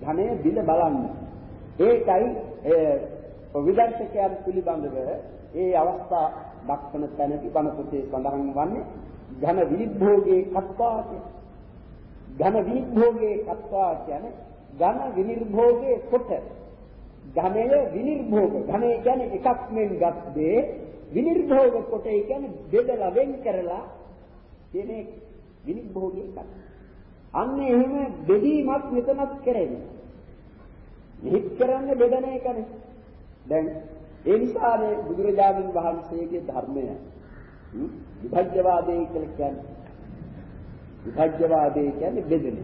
ඝනය දින බලන්න. ඒකයි විදර්ශකයන් පිළිබඳව ඒ අවස්ථා දක්වන තැනදී බණ පොතේ සඳහන් වන්නේ ඝන විනිභෝගේ කත්වා කියන. ඝන විනිභෝගේ කත්වා කියන්නේ ඝන විනිර්භෝගයේ කොට. ඝනය විනිර්භෝග. ඝනය කියන්නේ එකක් මෙන් ගත් දේ. විනිර්භෝග කොට ඒ කියන්නේ බෙදලා වෙන් කරලා කියන විනිර්භෝගයේ එකක් අන්න එහෙම බෙදීමක් මෙතනත් කරන්නේ. නිහිත කරන්නේ බෙදන එකනේ. දැන් ඒ නිසානේ බුදුරජාණන් වහන්සේගේ ධර්මය විභජ්‍යවාදය කියලා කියන්නේ. විභජ්‍යවාදය කියන්නේ බෙදෙන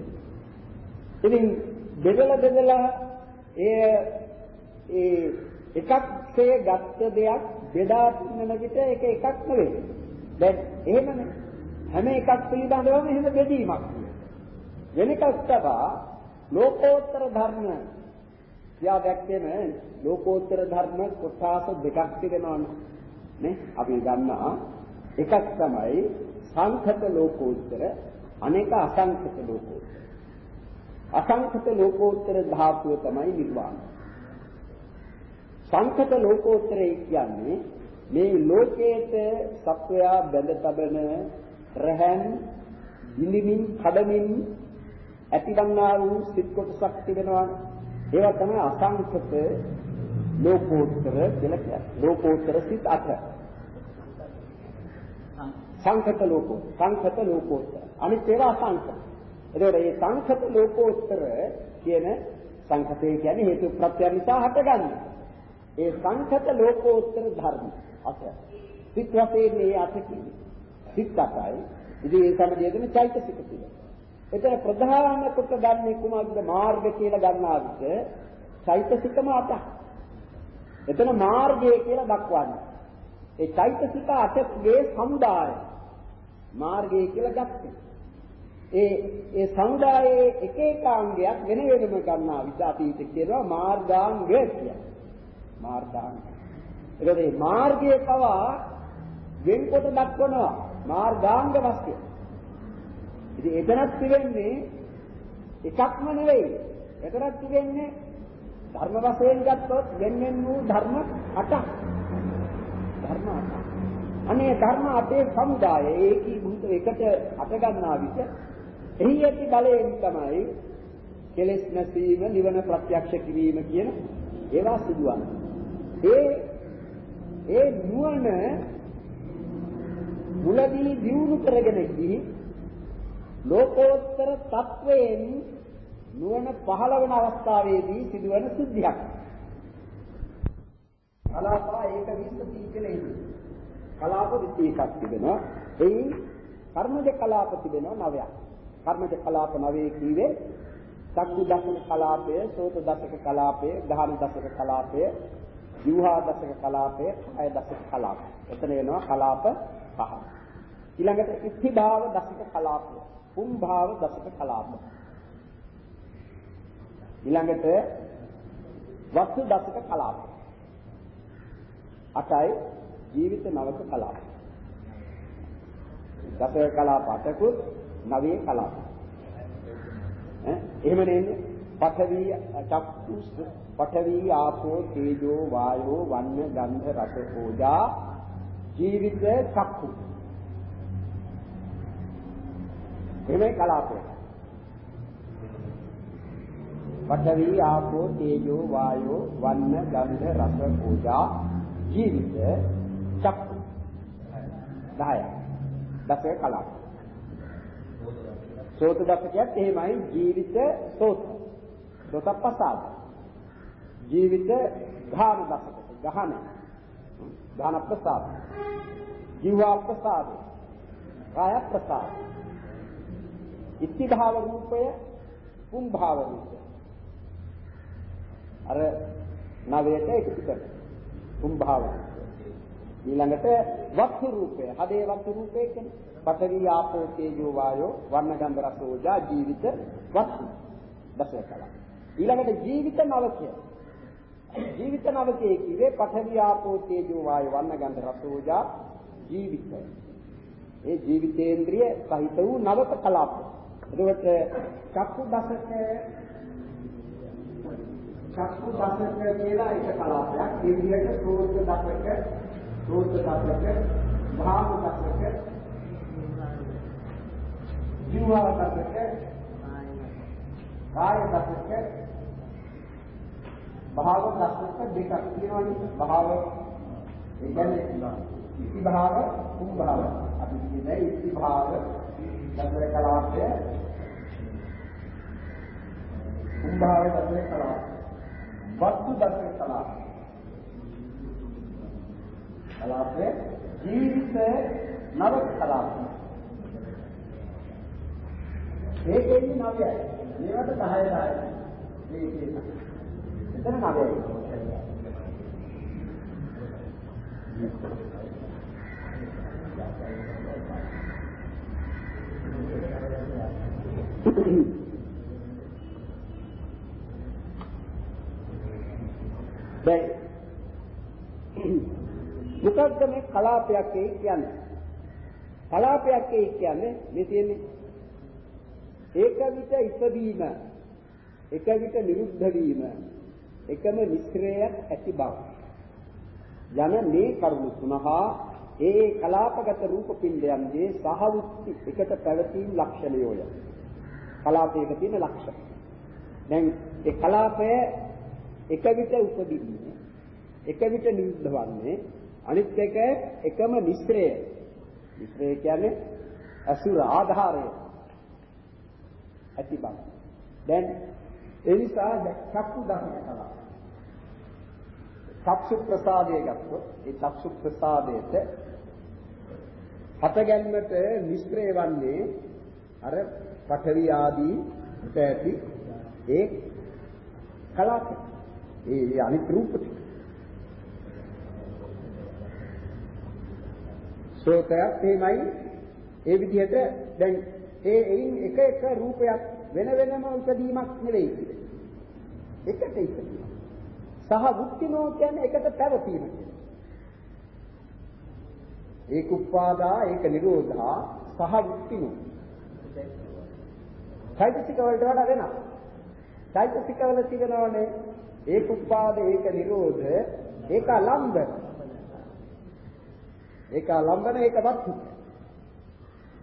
ඉතින් බෙදලා බෙදලා ඒ ඒ එකක්සේ ගත්ත දෙයක් බෙදා තුනන විට ඒක එකක් නෙවෙයි. දැන් එහෙමනේ. හැම එකක් පිළිබඳවම එහෙම බෙදීමක්. වෙන එකක් තමයි ලෝකෝත්තර ධර්ම. යා දැක්කේම ලෝකෝත්තර ධර්ම කොටස් දෙකක් තිබෙනවනේ. නේ? අපි ගන්නවා එකක් තමයි සංඛත ලෝකෝත්තර අනේක අසංඛත ලෝකෝත්තර. අසංඛත ලෝකෝත්තර ධාතුව තමයි නිර්වාණය. සංඛත ලෝකෝත්තරය කියන්නේ මේ ලෝකයේත සත්වයා බැඳ තබන රහන් දිලිමින් කඩමින් ඇතිවන්නා වූ සිත් කොටසක් තිබෙනවා. ඒවා තමයි අසංඛත ලෝකෝත්තර කියලා කියන්නේ. ලෝකෝත්තර සිත් අට. සංඛත ලෝකෝ සංඛත ලෝකෝත්තර. අනිත් ඒවා අසංඛත. එතකොට මේ සංඛත ලෝකෝත්තර කියන සංඛතේ කියන්නේ හේතු ප්‍රත්‍ය නිසා හටගන්නේ. ඒ සංඛත ලෝකෝත්තර ධර්ම අත. සිත් වශයෙන් මේ අත කියන්නේ. සිත් අතයි. ඉතින් ඒ සමගියගෙන චෛතසික තියෙනවා. එතන ප්‍රධාන කොට ගන්නේ කුමක්ද මාර්ග කියලා ගන්නා විට චෛතසිකම අත. එතන මාර්ගය කියලා දක්වන්නේ. ඒ චෛතසික අටගේ සමුදාය මාර්ගය කියලා ගත්තේ. ඒ ඒ සමුදායේ එක එක අංගයක් වෙන වෙනම ගන්නා විට අපි කියනවා මාර්ගාංග කියලා. මාර්ගාංග. ඒකද මේ මාර්ගයේ පවා වෙන්කොට දක්වනවා මාර්ගාංග වස්තුව. ඉතින් එතනත් තිබෙන්නේ එකක්ම නෙවෙයි. එතනත් තිබෙන්නේ ධර්ම වශයෙන් ගත්තොත් වෙන්වෙන් වූ ධර්ම 8ක්. ධර්ම 8ක්. අනේ ධර්ම අපේ සමුදාය ඒකී භූත එකට අට ගන්නා විට එහි ඇති බලයෙන් තමයි කෙලෙස් නැසීම නිවන ප්‍රත්‍යක්ෂ කිරීම කියන ඒවා සිදුවන්නේ. ඒ ඒ නුවණ මුලදී දියුණු කරගෙන ගිහි ලෝකෝත්තර තත්වයෙන් නුවණ පහළ වෙන අවස්ථාවේදී සිදුවන සිද්ධියක්. කලාපා ඒක විස්සති කියලා එන්නේ. කලාප 21ක් තිබෙනවා. එයින් කර්මජ කලාප තිබෙනවා 9ක්. කර්මජ කලාප 9 කීවේ චක්කු දසක කලාපය, සෝත දසක කලාපය, ගාහන දසක කලාපය, ජීවහා දසක කලාපය, කාය දසක කලාපය. එතන වෙනවා කලාප පහ. ඊළඟට ඉස්තිභාව දසක කලාපය, කුම්භාව දසක කලාපය. ඊළඟට වස්තු දසක කලාපය. අටයි ජීවිත නවක කලාප. දසක කලාප අටකුත් නවයේ කලාප. ඈ? එහෙම නෙන්නේ පඨවි චක්කු පඨවි ආපෝ තේජෝ වායෝ වන්න ගන්ධ රස ඕජා ජීවිත චක්කු එහෙමයි කලාපය. පඨවි ආපෝ තේජෝ වායෝ වන්න ගන්ධ රස ඕජා ජීවිත චක්කු 10යි දසක කලාප. සෝත දසකයත් එහෙමයි. ජීවිත සෝත. සෝතප්පසාද. ජීවිත ඝාන දසක ගහන. ඝාන ප්‍රසාද ජීවා ප්‍රසාද කාය ප්‍රසාද ඉති භාව රූපය කුම් භාව රූපය. අර නවයට එකතු කර කුම් භාව ඊළඟට වස්තු රූපය. හදේ වස්තු රූපය කියන්නේ පඨවි ආපෝ තේජෝ වායෝ වර්ණ ගන්ධ රස ඕජා ජීවිත වස්තු දසය කලක් ඊළඟට ජීවිත නවකය. ජීවිත නවකයේ කිව්වේ පඨවි ආපෝ තේජෝ වායෝ වර්ණ ගන්ධ රස ඕජා ජීවිතය ඒ ජීවිතේන්ද්‍රිය සහිත වූ නවක කලාප. එතකොට චක්කු දසක චක්කු දසක කියලා එක කලාපයක්. ඒ විදිහට සෝත දසක සෝත දසක භාව දසක ජීවා දසක කාය දසක භාව දසක දෙකක් තියෙනවානේ භාව ඒ කියන්නේ ඉති භාව කුම් භාව. අපි කියන්නේ ඉති භාව දසක කලාපය. කුම් භාව දසක කලාපය. වස්තු දසක කලාපය. කලාපය ජීවිත නව කලාපය ඒකෙන්නේ නවයයි. මේවට 10 10යි. මේකේ. එතන නවයයි. දැන් මොකක්ද මේ කලාපයක් කියන්නේ? කලාපයක් කියන්නේ මේ තියෙන්නේ ඒක විට ඉපදීම එක විට නිරුද්ධ වීම එකම නිස්ක්‍රේයක් ඇති බව. යන මේ කරුණු තුනහා ඒ කලාපගත රූප පින්ඩයන්ගේ සහවුත්ති එකට පැවතීම් ලක්ෂණයෝය. කලාපයක තියෙන ලක්ෂණ. දැන් ඒ කලාපය එක විට උපදින්නේ එක විට නිරුද්ධ වන්නේ අනිත් එක එකම නිස්ක්‍රය නිස්ක්‍රය කියන්නේ අසුර ආධාරය. ඇති බව. දැන් ඒ නිසා චක්කු දර්ශන කලාව. චක්සු ප්‍රසාදය ගත්තොත් ඒ චක්සු ප්‍රසාදයට හතගැන්මට නිෂ්ක්‍රය වන්නේ අර පඨවි ආදී උට ඇති ඒ කලාප. ඒ අනිත් රූප ටික. සෝතයත් එහෙමයි ඒ විදිහට දැන් ඒ එයින් එක එක රූපයක් වෙන වෙනම උපදීමක් නෙවෙයි. එකට ඉපදීම. සහ වුක්තිනෝ කියන්නේ එකට පැවතීම. ඒක උපාදා ඒක නිරෝධා සහ වුක්තිනෝ චෛතසික වලට වඩා වෙනස්. චෛතසික වල තිබෙනවනේ ඒක උපාද ඒක නිරෝධ ඒක ලම්බන ඒක ලම්බන ඒක වත්තු.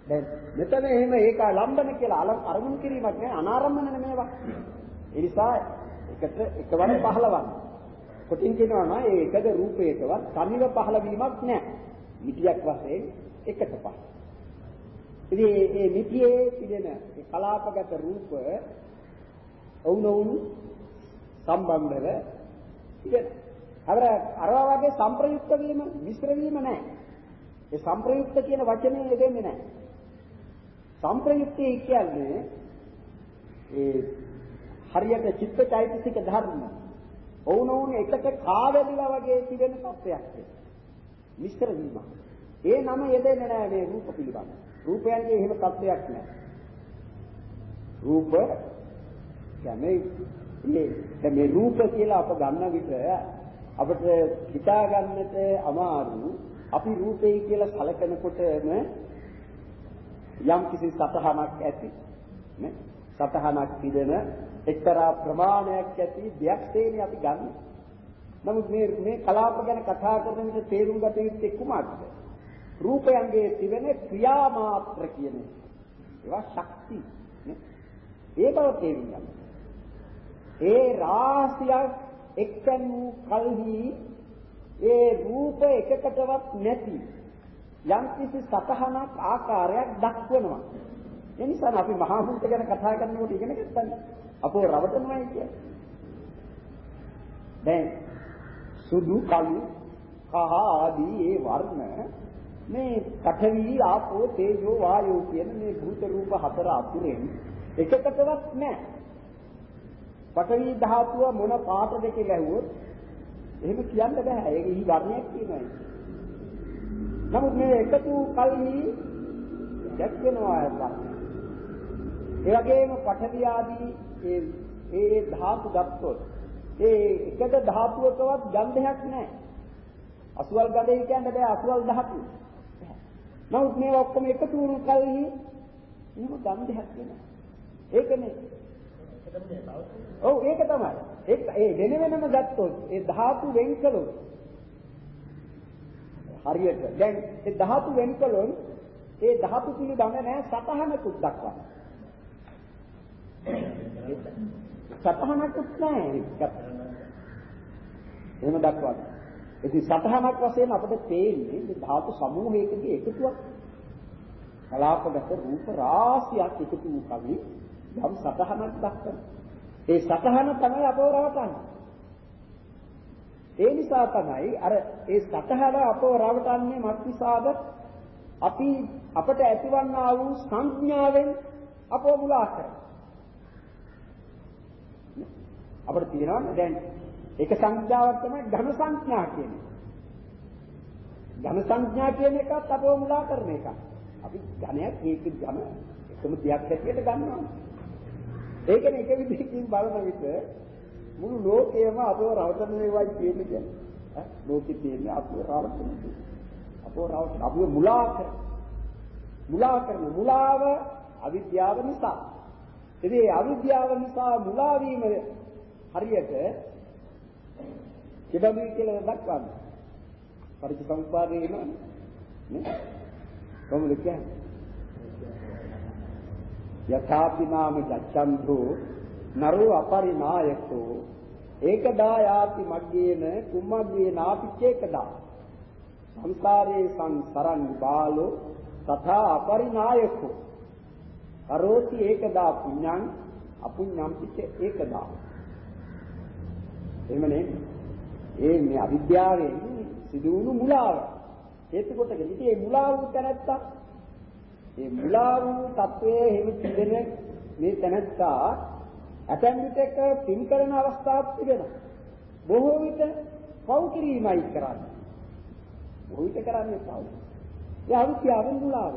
දැන් මෙතන එහෙම ඒක ලම්බන කියලා අරමුණු කිරීමක් නෑ අනාරම්මන නෙමේවා ඒ නිසා එකට එකවර පහළවන්න. කොටින් කියනවා නම් ඒ එකද රූපයකවත් තනිව පහළ වීමක් නෑ. මිටියක් වශයෙන් එකට පහළ. ඉතින් මේ මිටියේ තිබෙන ඒ කලාපගත රූප ඔවුනොවුන් සම්බන්ධව ඉතින් අර අර වගේ සංප්‍රයුක්ත වීම මිශ්‍ර වීම නැහැ. ඒ සංප්‍රයුක්ත කියන වචනේ යෙදෙන්නේ නැහැ. සංප්‍රයුක්තය කියන්නේ ඒ හරියට චිත්තචෛතසික ධර්ම ඔවුනොවුන් එකට කාවැදිලා වගේ තිබෙන තත්ත්වයක් මිශ්‍ර වීම. ඒ නම යෙදෙන්නේ නැහැ මේ රූප පිළිබඳ. රූපයන්ගේ එහෙම තත්ත්වයක් නැහැ. රූප කියන්නේ මේ මේ රූප කියලා අප ගන්න විට අපිට හිතා ගන්නට අමාරු අපි රූපේ කියලා සැලකනකොටම යම් කිසි සතහනක් ඇති නේ සතහනක් පිළිදෙන එක්තරා ප්‍රමාණයක් ඇති දෙයක් තේනේ අපි ගන්න. නමුත් මේ මේ කලාප ගැන කතා කරන විට තේරුම් ගත යුත්තේ කුමක්ද? රූපයන්ගේ තිබෙන ක්‍රියාමාත්‍ර කියන ඒවා ශක්ති නේ. ඒ බව තේරුම් ගන්න. ඒ රාශියක් එක්තැන් වූ කල්හි ඒ රූප එකකටවත් නැති යම්කිසි සතහනක් ආකාරයක් දක්වනවා. ඒ නිසා අපි මහා භූත ගැන කතා කරනකොට ඉගෙන ගත්තන්නේ අපෝ රවටනවායි කියන්නේ. දැන් සුදු කළු කහ ආදී ඒ වර්ණ මේ පඨවි ආපෝ තේජෝ වායෝ කියන මේ භූත රූප හතර අතුරෙන් එකකටවත් නැහැ. පඨවි ධාතුව මොන පාටද කියලා ඇහුවොත් එහෙම කියන්න බෑ. ඒක ඉහි වර්ණයක් තියෙනවා. නමුත් මේ එකතු කල්හි දැක්වෙනවා ඇත්ත. ඒ වගේම පඨවි ආදී ඒ ඒ ධාතු ගත්තොත් ඒ එකද ධාතුවකවත් ගන්ධයක් නැහැ. අසුවල් ගඳේ කියන්නේ බෑ අසුවල් ධාතු. නමුත් මේ ඔක්කොම එකතු වුණු කල්හි එහෙම ගන්ධයක් වෙනවා. ඒකනේ ඔව් ඒක තමයි. ඒ වෙන වෙනම ගත්තොත් ඒ ධාතු වෙන් කළොත් හරියට දැන් ඒ ධාතු වෙන් කළොත් ඒ ධාතු පිළිබඳ නෑ සතහනකුත් දක්වන්න. සතහනකුත් නෑ එහෙම දක්වන්න. ඉතින් සතහනක් වශයෙන් අපිට තේින්නේ මේ ධාතු සමූහයකදී එකතුවක් කලාපගත රූප රාශියක් එකතු වූ කවි යම් සතහනක් දක්වන. ඒ සතහන තමයි අපව රවටන්නේ. ඒ නිසා තමයි අර ඒ සතහන අපව රවටන්නේ මත්නිසාද අපි අපට ඇතිවන්නා වූ සංඥාවෙන් අපව මුලා කරනවා. අපිට තියෙනවා දැන් එක සංඥාවක් තමයි ඝන සංඥා කියන්නේ. ඝන සංඥා කියන එකත් අපව මුලා කරන එකක්. අපි ඝනයක් ඒක ඝන එකම දෙයක් හැටියට ගන්නවා. ඒකනේ එක විදිහකින් බලන විට මුළු ලෝකයම අපව රවටන වේවයි කියන්නේ කියන්නේ. ඈ ලෝකෙ තියෙන අපව රවටන. අපව රවටන අපව මුලා කරන. මුලා කරන මුලාව අවිද්‍යාව නිසා. ඉතින් ඒ අවිද්‍යාව නිසා මුලා වීම හරියට කිබඳු කියලා දක්වන්නේ. පරිච්ඡසම්පාදේ නේද? නේ? කොහොමද කියන්නේ? යථාපි නාම ගච්ඡන්තු නරෝ අපරිනායකෝ ඒකදා යාති මග්ගේන කුම්මග්ගේ නාපි චේකදා සංසාරේ සංසරං බාලෝ තථා අපරිනායකෝ කරෝති ඒකදා පුඤ්ඤං අපුඤ්ඤං පිච්ච ඒකදා. එහෙමනේ ඒ මේ අවිද්‍යාවෙන් සිදුවුණු මුලාව. හේතු කොටගෙන ඉතින් මේ මුලාව උත්තරත්තා මේ මුලා වූ තත්වයේ හිමි තිබෙන මේ තැනත්තා ඇතැම් විටක පින් කරන අවස්ථාවක් තිබෙනවා. බොහෝ විට පව් කිරීමයි කරන්නේ. බොහෝ විට කරන්නේ පව්. ඒ අවිද්‍යාවෙන් මුලාව.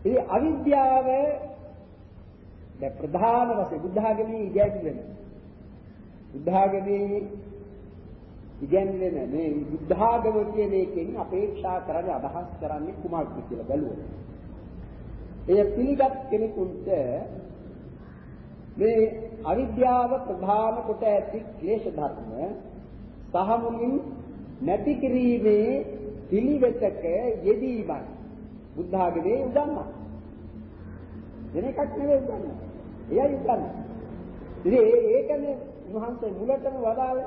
ඉතින් අවිද්‍යාව දැන් ප්‍රධාන වශයෙන් බුද්ධ ආගමේ ඉගැන්වෙන බුද්ධ ආගමේ ඉගැන්වෙන මේ බුද්ධ ආගම කියන එකෙන් අපේක්ෂා කරන්නේ අදහස් කරන්නේ කුමක්ද කියලා බැලුවොත්. එය පිළිගත් කෙනෙකුට මේ අවිද්‍යාව ප්‍රධාන කොට ඇති ක්ලේශ ධර්ම සහ මුලින් නැති කිරීමේ පිළිවෙතක යෙදීමයි බුද්ධ ආගමේ උගන්වන්නේ. වෙන එකක් නෙවෙයි උගන්වන්නේ. එයයි උගන්වන්නේ. ඉතින් ඒකනේ උන්වහන්සේ මුලටම වදාළ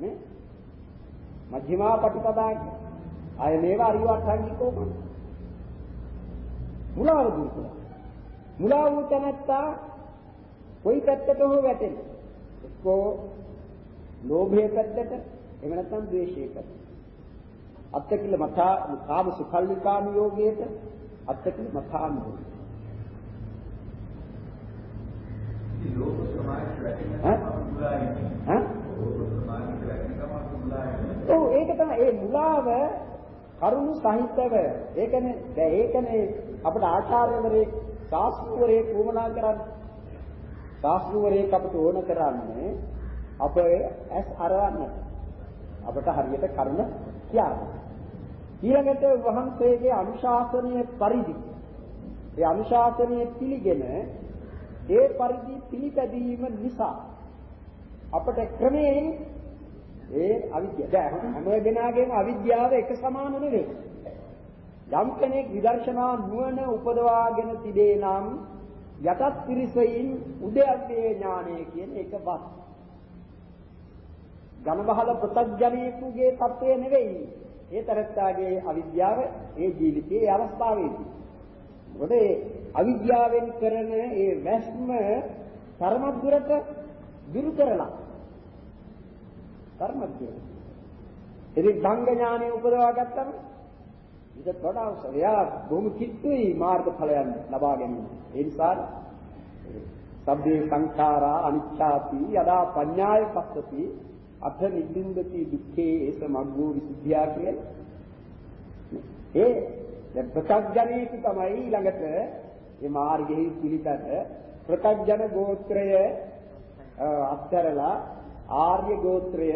නේ මජ්ක්‍ධිමා පටිපදා අය මේවා අරියවට්ටංගිකෝ මන මුලාව දුරු කළා මුලා වූ තැනැත්තා කොයි පැත්තට හෝ වැටෙන. එක්කෝ ලෝභයේ පැත්තට එහෙම නැත්නම් ද්වේෂයේ පැත්තට. අත්තකිල මතා කාම සුඛල්ලිකාම යෝගයට අත්තකිල මතාම යෝගයට ලෝක සමාජයට වැටෙන ඈ? ඔව් ඒක තමයි. ඒ මුලාව කරුණු සහිතව ඒකනේ දැන් ඒකනේ අපිට ආචාර්යවරේ ශාස්ත්‍රවරේ කුමනා කරන්නේ ශාස්ත්‍රවරේ අපිට ඕන කරන්නේ අපේ ඇස් අරවන්න. අපිට හරියට කරුණ කියන්න ඊළඟට වහන්සේගේ අනුශාසනීය පරිදි. ඒ අනුශාසනීය පිළිගෙන ඒ පරිදි පිළිපැදීම නිසා අපට ක්‍රමයෙන් ඒ අවිද්‍යාව. දැන් හැම දෙනාගේම අවිද්‍යාව එක සමාන නෙවෙයි. යම් කෙනෙක් විදර්ශනා නුවණ උපදවාගෙන තිබේ නම් යටත් පිරිසෙයින් උදයන්වේ ඥානය කියන එකවත්. ඝන බහල ප්‍රත්‍යඥයෙකුගේ தත්වය නෙවෙයි. ඒ තරත්තාගේ අවිද්‍යාව ඒ ජීවිතයේ අවස්ථාවේදී. මොකද ඒ අවිද්‍යාවෙන් කරන ඒ වැස්ම තරමක් දුරට දුරු කරලා කර්මද්දේ. ඉතින් සංඝ ඥානෙ උපදවා ගත්තම ඊට වඩා එයා බොහොම කිත්තුයි මාර්ගඵලයන් ලබා ගැනීම. ඒ නිසා සබ්බේ සංඛාරා අනිච්ඡාති යදා පඤ්ඤාය පස්සති අත නිබ්බින්දති දුක්ඛේ ඒස මග්ගෝ විසුද්ධියා කියන. ඒ දැන් ප්‍රත්‍යඥේක තමයි ඊළඟට මේ මාර්ගෙහි පිළිපැද ප්‍රත්‍යඥ ගෝත්‍රය අත්තරලා ආර්ය ගෝත්‍රය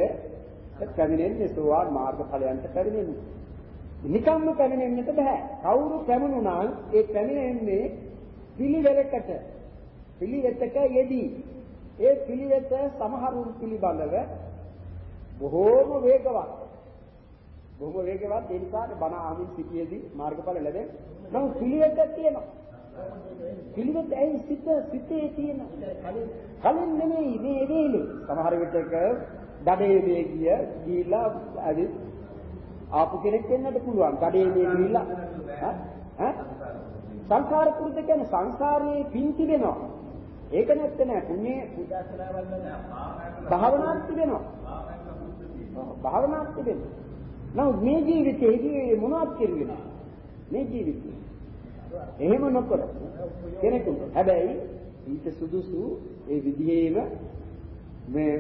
පැමිණෙන්නේ සෝවාන් මාර්ගඵලයන්ට පැමිණෙන්නේ. නිකම්ම පැමිණෙන්නට බෑ. කවුරු පැමුණුණා ඒ පැමිණෙන්නේ පිළිවෙලකට පිළිවෙතක යෙදී ඒ පිළිවෙත සමහරුන් පිළිබඳව බොහෝම වේගවත් බොහොම වේගවත් ඒ නිසා බණ අහමින් සිටියේදී මාර්ගඵල ලැබෙන්නේ. නමුත් පිළිවෙත තියෙනවා. පිළිවෙත් ඇයි සිත සිතේ තියෙන කලින් නෙමෙයි මේ වේලේ සමහර විටක දඩේ මේ ගිය ගිහිලා ඇවි ආපු කෙනෙක් වෙන්නත් පුළුවන්. දඩේ මේ ගිහිලා ඈ? සංසාර පුරුද්ද කියන්නේ සංසාරයේ පින් තිබෙනවා ඒක නැත්te නෑ. පුණ්‍ය භාවනාවක් තිබෙනවා භාවනාවක් තිබෙනවා නමුත් මේ ජීවිතයේදී මොනවද කෙරුවේ මේ ජීවිතේ. එහෙම නොකර කෙනෙකුට. හැබැයි ඊට සුදුසු ඒ විදිහේම මේ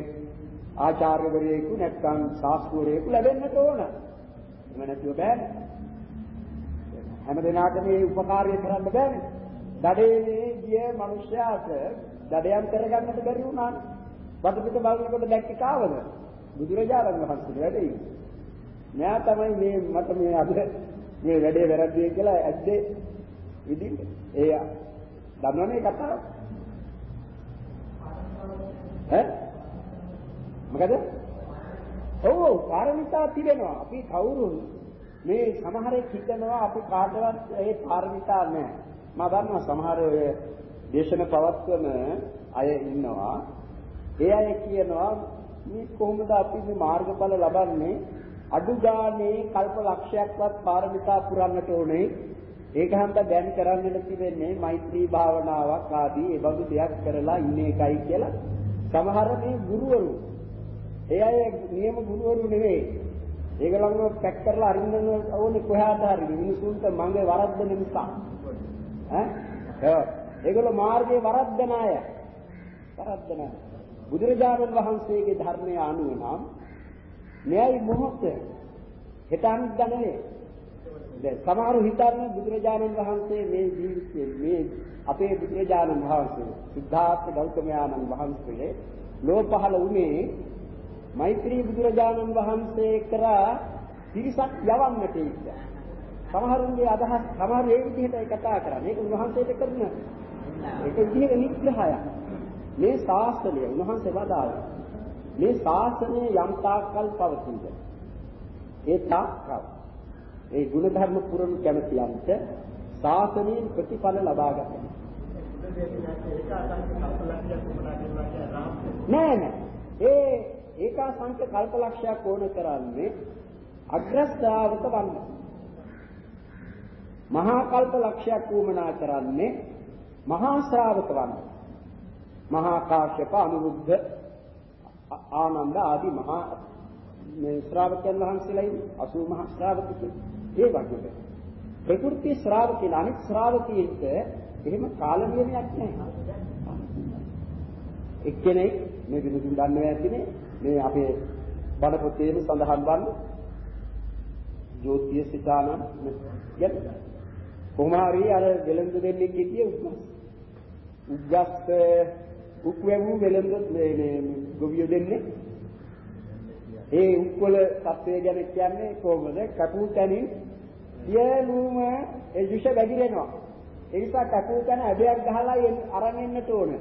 ආචාර්යවරයෙකු නැත්නම් ශාස්ත්‍රවරයෙකු ලැබෙන්නට ඕන. එහෙම නැතුව බෑනේ. හැම දිනාටම මේ උපකාරය කරන්න බෑනේ. දඩේනේ ගිය මිනිස්යාට දඩයන් කරගන්නට බැරි වුණා. වටපිට බලනකොට දැක්ක කාවද? බුදුරජාණන් වහන්සේ වැඩේ. මෙයා තමයි මේ මට මේ අද මේ වැඩේ වැරද්දේ කියලා ඇද්දේ ඉතින් ඒ දන්නවනේ කතාව ඈ මොකද ඔව් පාරමිතා තිබෙනවා අපි කවුරු මේ සමහරෙක් හිතනවා අපි කාටවත් ඒ පාරමිතා නැහැ මම දන්නවා සමහර ඔය දේශන පවත්වන අය ඉන්නවා. ඒ අය කියනවා මේ කොහොමද අපි මේ මාර්ගඵල ලබන්නේ? අඩු ගානේ කල්ප ලක්ෂයක්වත් පාරමිතා පුරන්නට ඕනේ. ඒක හන්ද දැන් කරන්නට තිබෙන්නේ මෛත්‍රී භාවනාවක් ආදී ඒ බඳු දෙයක් කරලා ඉන්න එකයි කියලා. සමහර මේ ගුරුවරු ඒ අය නියම ගුරුවරු නෙවෙයි. ඒගොල්ලන්ව පැක් කරලා අරින්න ඕනේ කොහාට හරි මිනිසුන්ට මගේ වරද්දන නිසා. ඈ? ඒගොල්ලෝ මාර්ගයේ වරද්දන අය. වරද්දන බුදුරජාණන් වහන්සේගේ ධර්මය අනුව නම් මෙයයි මොහොත. හිතන් ගන්නේ දැන් සමහරු හිතන්නේ බුදුරජාණන් වහන්සේ මේ ජීවිතයේ මේ අපේ බුදුරජාණන් වහන්සේ සිද්ධාර්ථ ගෞතමයාණන් වහන්සේ ලෝ පහළ වුණේ මෛත්‍රී බුදුරජාණන් වහන්සේ කරා පිරිසක් යවන්නට ඉන්න. සමහරුන්ගේ අදහස් සමහර ඒ විදිහටයි කතා කරන්නේ. ඒක උන්වහන්සේට කරන ඒක විදිහක නිග්‍රහයක්. මේ ශාස්ත්‍රය උන්වහන්සේ වදාළා. මේ ශාසනය යම් තාක්කල් පවතිනද. ඒ තාක්කල් ඒ ಗುಣධර්ම පුරණු කැමැතියන්ට ශාසනයෙන් ප්‍රතිඵල ලබා ගන්න. නෑ නෑ. ඒ ඒකාසංක කල්පලක්ෂයක් ඕන කරන්නේ අග්‍රස්ථාවක වන්න. මහා කල්පලක්ෂයක් වුමනා කරන්නේ මහා ශ්‍රාවක වන්න. මහා කාශ්‍යප අනුරුද්ධ ආනන්ද ආදී මහා මේ ශ්‍රාවකයන් වහන්සේලා ඉන්නේ 80 මහා ශ්‍රාවකයෝ. ඒ වගේ. ප්‍රകൃති ශ්‍රාවකයන් අනිත් ශ්‍රාවකීන්ට එහෙම කාල නියමයක් නැහැ. එක්කෙනෙක් මේ විදුලින් දන්නවා ඇතිනේ මේ අපේ බණ පොතේම සඳහන් වන්නේ ජෝතිය සිතානම් යත් කුමාරී අර වෙලඳ දෙන්නෙක් හිටියේ උග්ගස් උග්ගස් උක්වැවු වෙලඳ මේ මේ ගොවියෝ දෙන්නේ. ඒ උක්වල තත්වය ගැන කියන්නේ කොහොමද? කපූ තැනින් සියලුම ඒ විෂ වැగిරෙනවා. ඒ නිසා කපූ තැන ඇබයක් ගහලා අරන් එන්නට ඕනේ.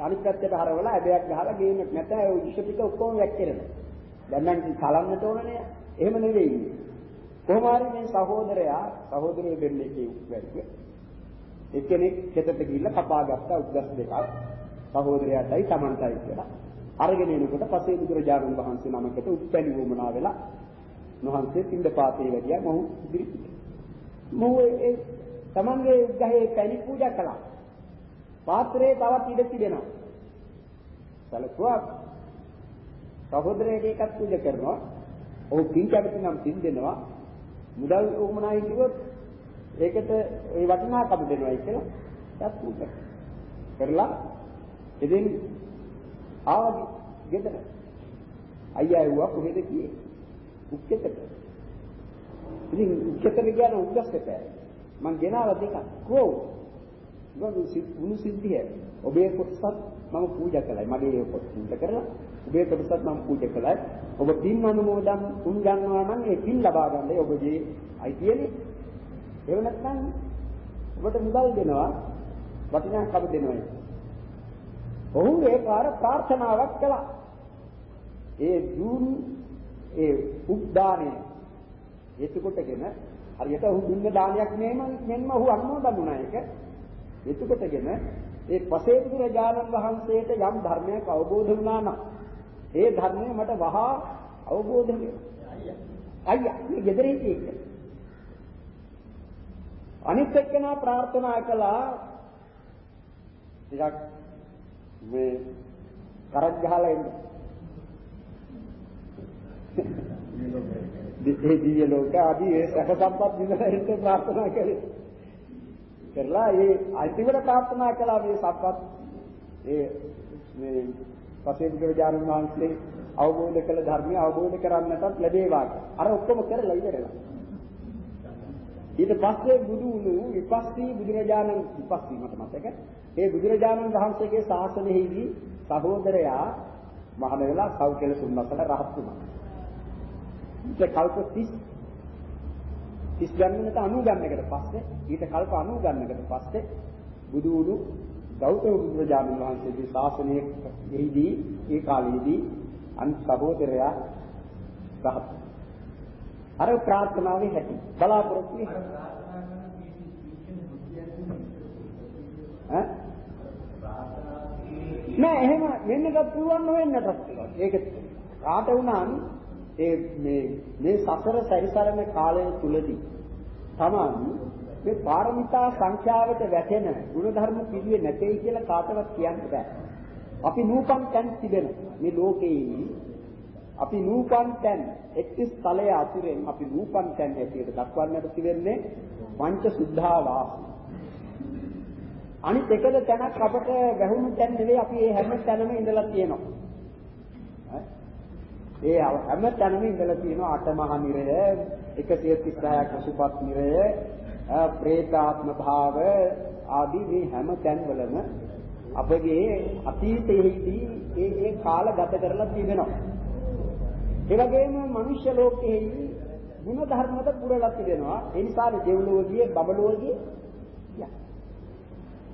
අනිත් පැත්තට හරවලා ඇබයක් ගහලා ගේන්නත් නැත ඒ විෂ ටික ඔක්කොම වැක්කිරෙනවා. දැන් නම් කලන්නට ඕනනේ. එහෙම නෙවෙයි. කොහොම හරි මේ සහෝදරයා සහෝදරයෝ දෙන්නේ කියු වැඩි. එක්කෙනෙක් කෙතට ගිහිල්ලා කපා ගත්තා උද්දස් දෙකක්. සහෝදරයාටයි Tamanටයි කියලා. අරගෙන එනකොට පසේ බුදුරජාණන් වහන්සේ නමකට උත්පැලි වුණා වෙලා නොහන්සේ පින්ඳ පාතේ වැඩියා මොහු ඉදිරිපිට. මොහු ඒ Tamanගේ උග්ගහේ පැණි පූජා කළා. පාත්‍රයේ තවත් ඉඩ තිබෙනවා. සැලකුවා සහෝදරයෙක් එකක් පූජා කරනවා. ඔහු පින් කැමති නම් පින් දෙනවා. මුදල් උමනායි කිව්වොත් ඒකට ඒ වටිනාකම දෙනවායි කියලා ඒත් පූජා කරලා ඉතින් ආවදි ගෙදර අයියා ඇහුවා කොහෙද ගියේ? උක්කෙතට ඉතින් උක්කෙතට ගියාම උද්දස්සට මං ගෙනාවා දෙකක්. කෝ උණු සිද්ධිය. ඔබේ කොටසත් මම පූජා කළයි. මගේ කොටස පූජා කරලා. ඔබේ කොටසත් මම පූජා කළයි. ඔබ පින් අනුමෝදන් තුන් ගන්නවා නම් ඒ පින් ලබා ගන්න ඔබගේ අයිතියනේ. එහෙම නැත්නම් ඔබට මුදල් දෙනවා වටිනාකම දෙනවා. ඔහු ඒ පාර ප්‍රාර්ථනාවක් කළා. ඒ දුන් ඒ උද්දානේ හේතු කොටගෙන හරියට ඔහු දුන්න දානයක් නෙමෙයි මෙන්න ඔහු අනුමෝදන් වුණා. ඒක එතකොටගෙන ඒ පසේබුදු රජාණන් වහන්සේට යම් ධර්මයක් අවබෝධ වුණා නම් ඒ ධර්මය මට වහා අවබෝධ වෙනවා. අයියා මේ ගෙදරේ තියෙන්නේ. අනිත් එක්කෙනා ප්‍රාර්ථනා කළා ටිකක් මේ කරක් ගහලා එන්න. දිත්තේ දිව්‍ය ලෝක ආදී ඒ සැප සම්පත් විඳලා එන්න ප්‍රාර්ථනා කළේ. කරලා ඒ අන්තිමට ප්‍රාර්ථනා කළා මේ සත්පත් ඒ මේ පසේ බුදුරජාණන් වහන්සේ අවබෝධ කළ ධර්මය අවබෝධ කරන්නටත් ලැබේවා. අර ඔක්කොම කරලා ඉවරලා. ඊට පස්සේ බුදු වුණු විපස්සී බුදුරජාණන් විපස්සී මට මතක. ඒ බුදුරජාණන් වහන්සේගේ ශාසනයෙහිදී සහෝදරයා මහාන වෙලා සව් කෙල සුන්නසල රහත් වුණා. ඒක කල්ප 30 30 ගන්නකට 90 ගන්නකට පස්සේ ඊට කල්ප 90 ගන්නකට පස්සේ බුදු වුණු ගෞතම බුදුරජාණන් වහන්සේගේ ශාසනයේ එහිදී ඒ කාලයේදී අන් සහෝදරයා රහත්. අර ප්‍රාර්ථනාවේ හැටි බලාපොරොත්තු ඈ? නෑ එහෙම වෙන්නත් පුළුවන් නොවෙන්නත් පුළුවන්. ඒක කාට වුණාම ඒ මේ මේ සසර සැරිසරන කාලය තුලදී තමයි මේ පාරමිතා සංඛ්‍යාවට වැටෙන ಗುಣධර්ම පිළිවේ නැtei කියලා කාටවත් කියන්න බෑ. අපි නූපන් තැන් තිබෙන මේ ලෝකේ අපි නූපන් තැන් එක්තිස් තලයේ අතුරෙන් අපි නූපන් තැන් ඇටියට දක්වන්නට තිබෙන්නේ පංච සුද්ධා වාස. අනිත් එකද තැනක් අපට වැහුණු තැන් නෙවෙයි අපි මේ හැම තැනම ඉඳලා තියෙනවා. ඒ හැම තැනම ඉඳලා තියෙනවා අටමහා නිරය 136ක් පසුපත් නිරය ප්‍රේතාත්ම භාව ආදී මේ හැම තැන්වලම අපගේ අතීතයේදී ඒ ඒ කාල ගත කරලා තිබෙනවා. ඒ වගේම මනුෂ්‍ය ලෝකයේහි ගුණ ධර්මද පුරලා තිබෙනවා. ඒ නිසා දෙව්ලොවදී බබලොවදී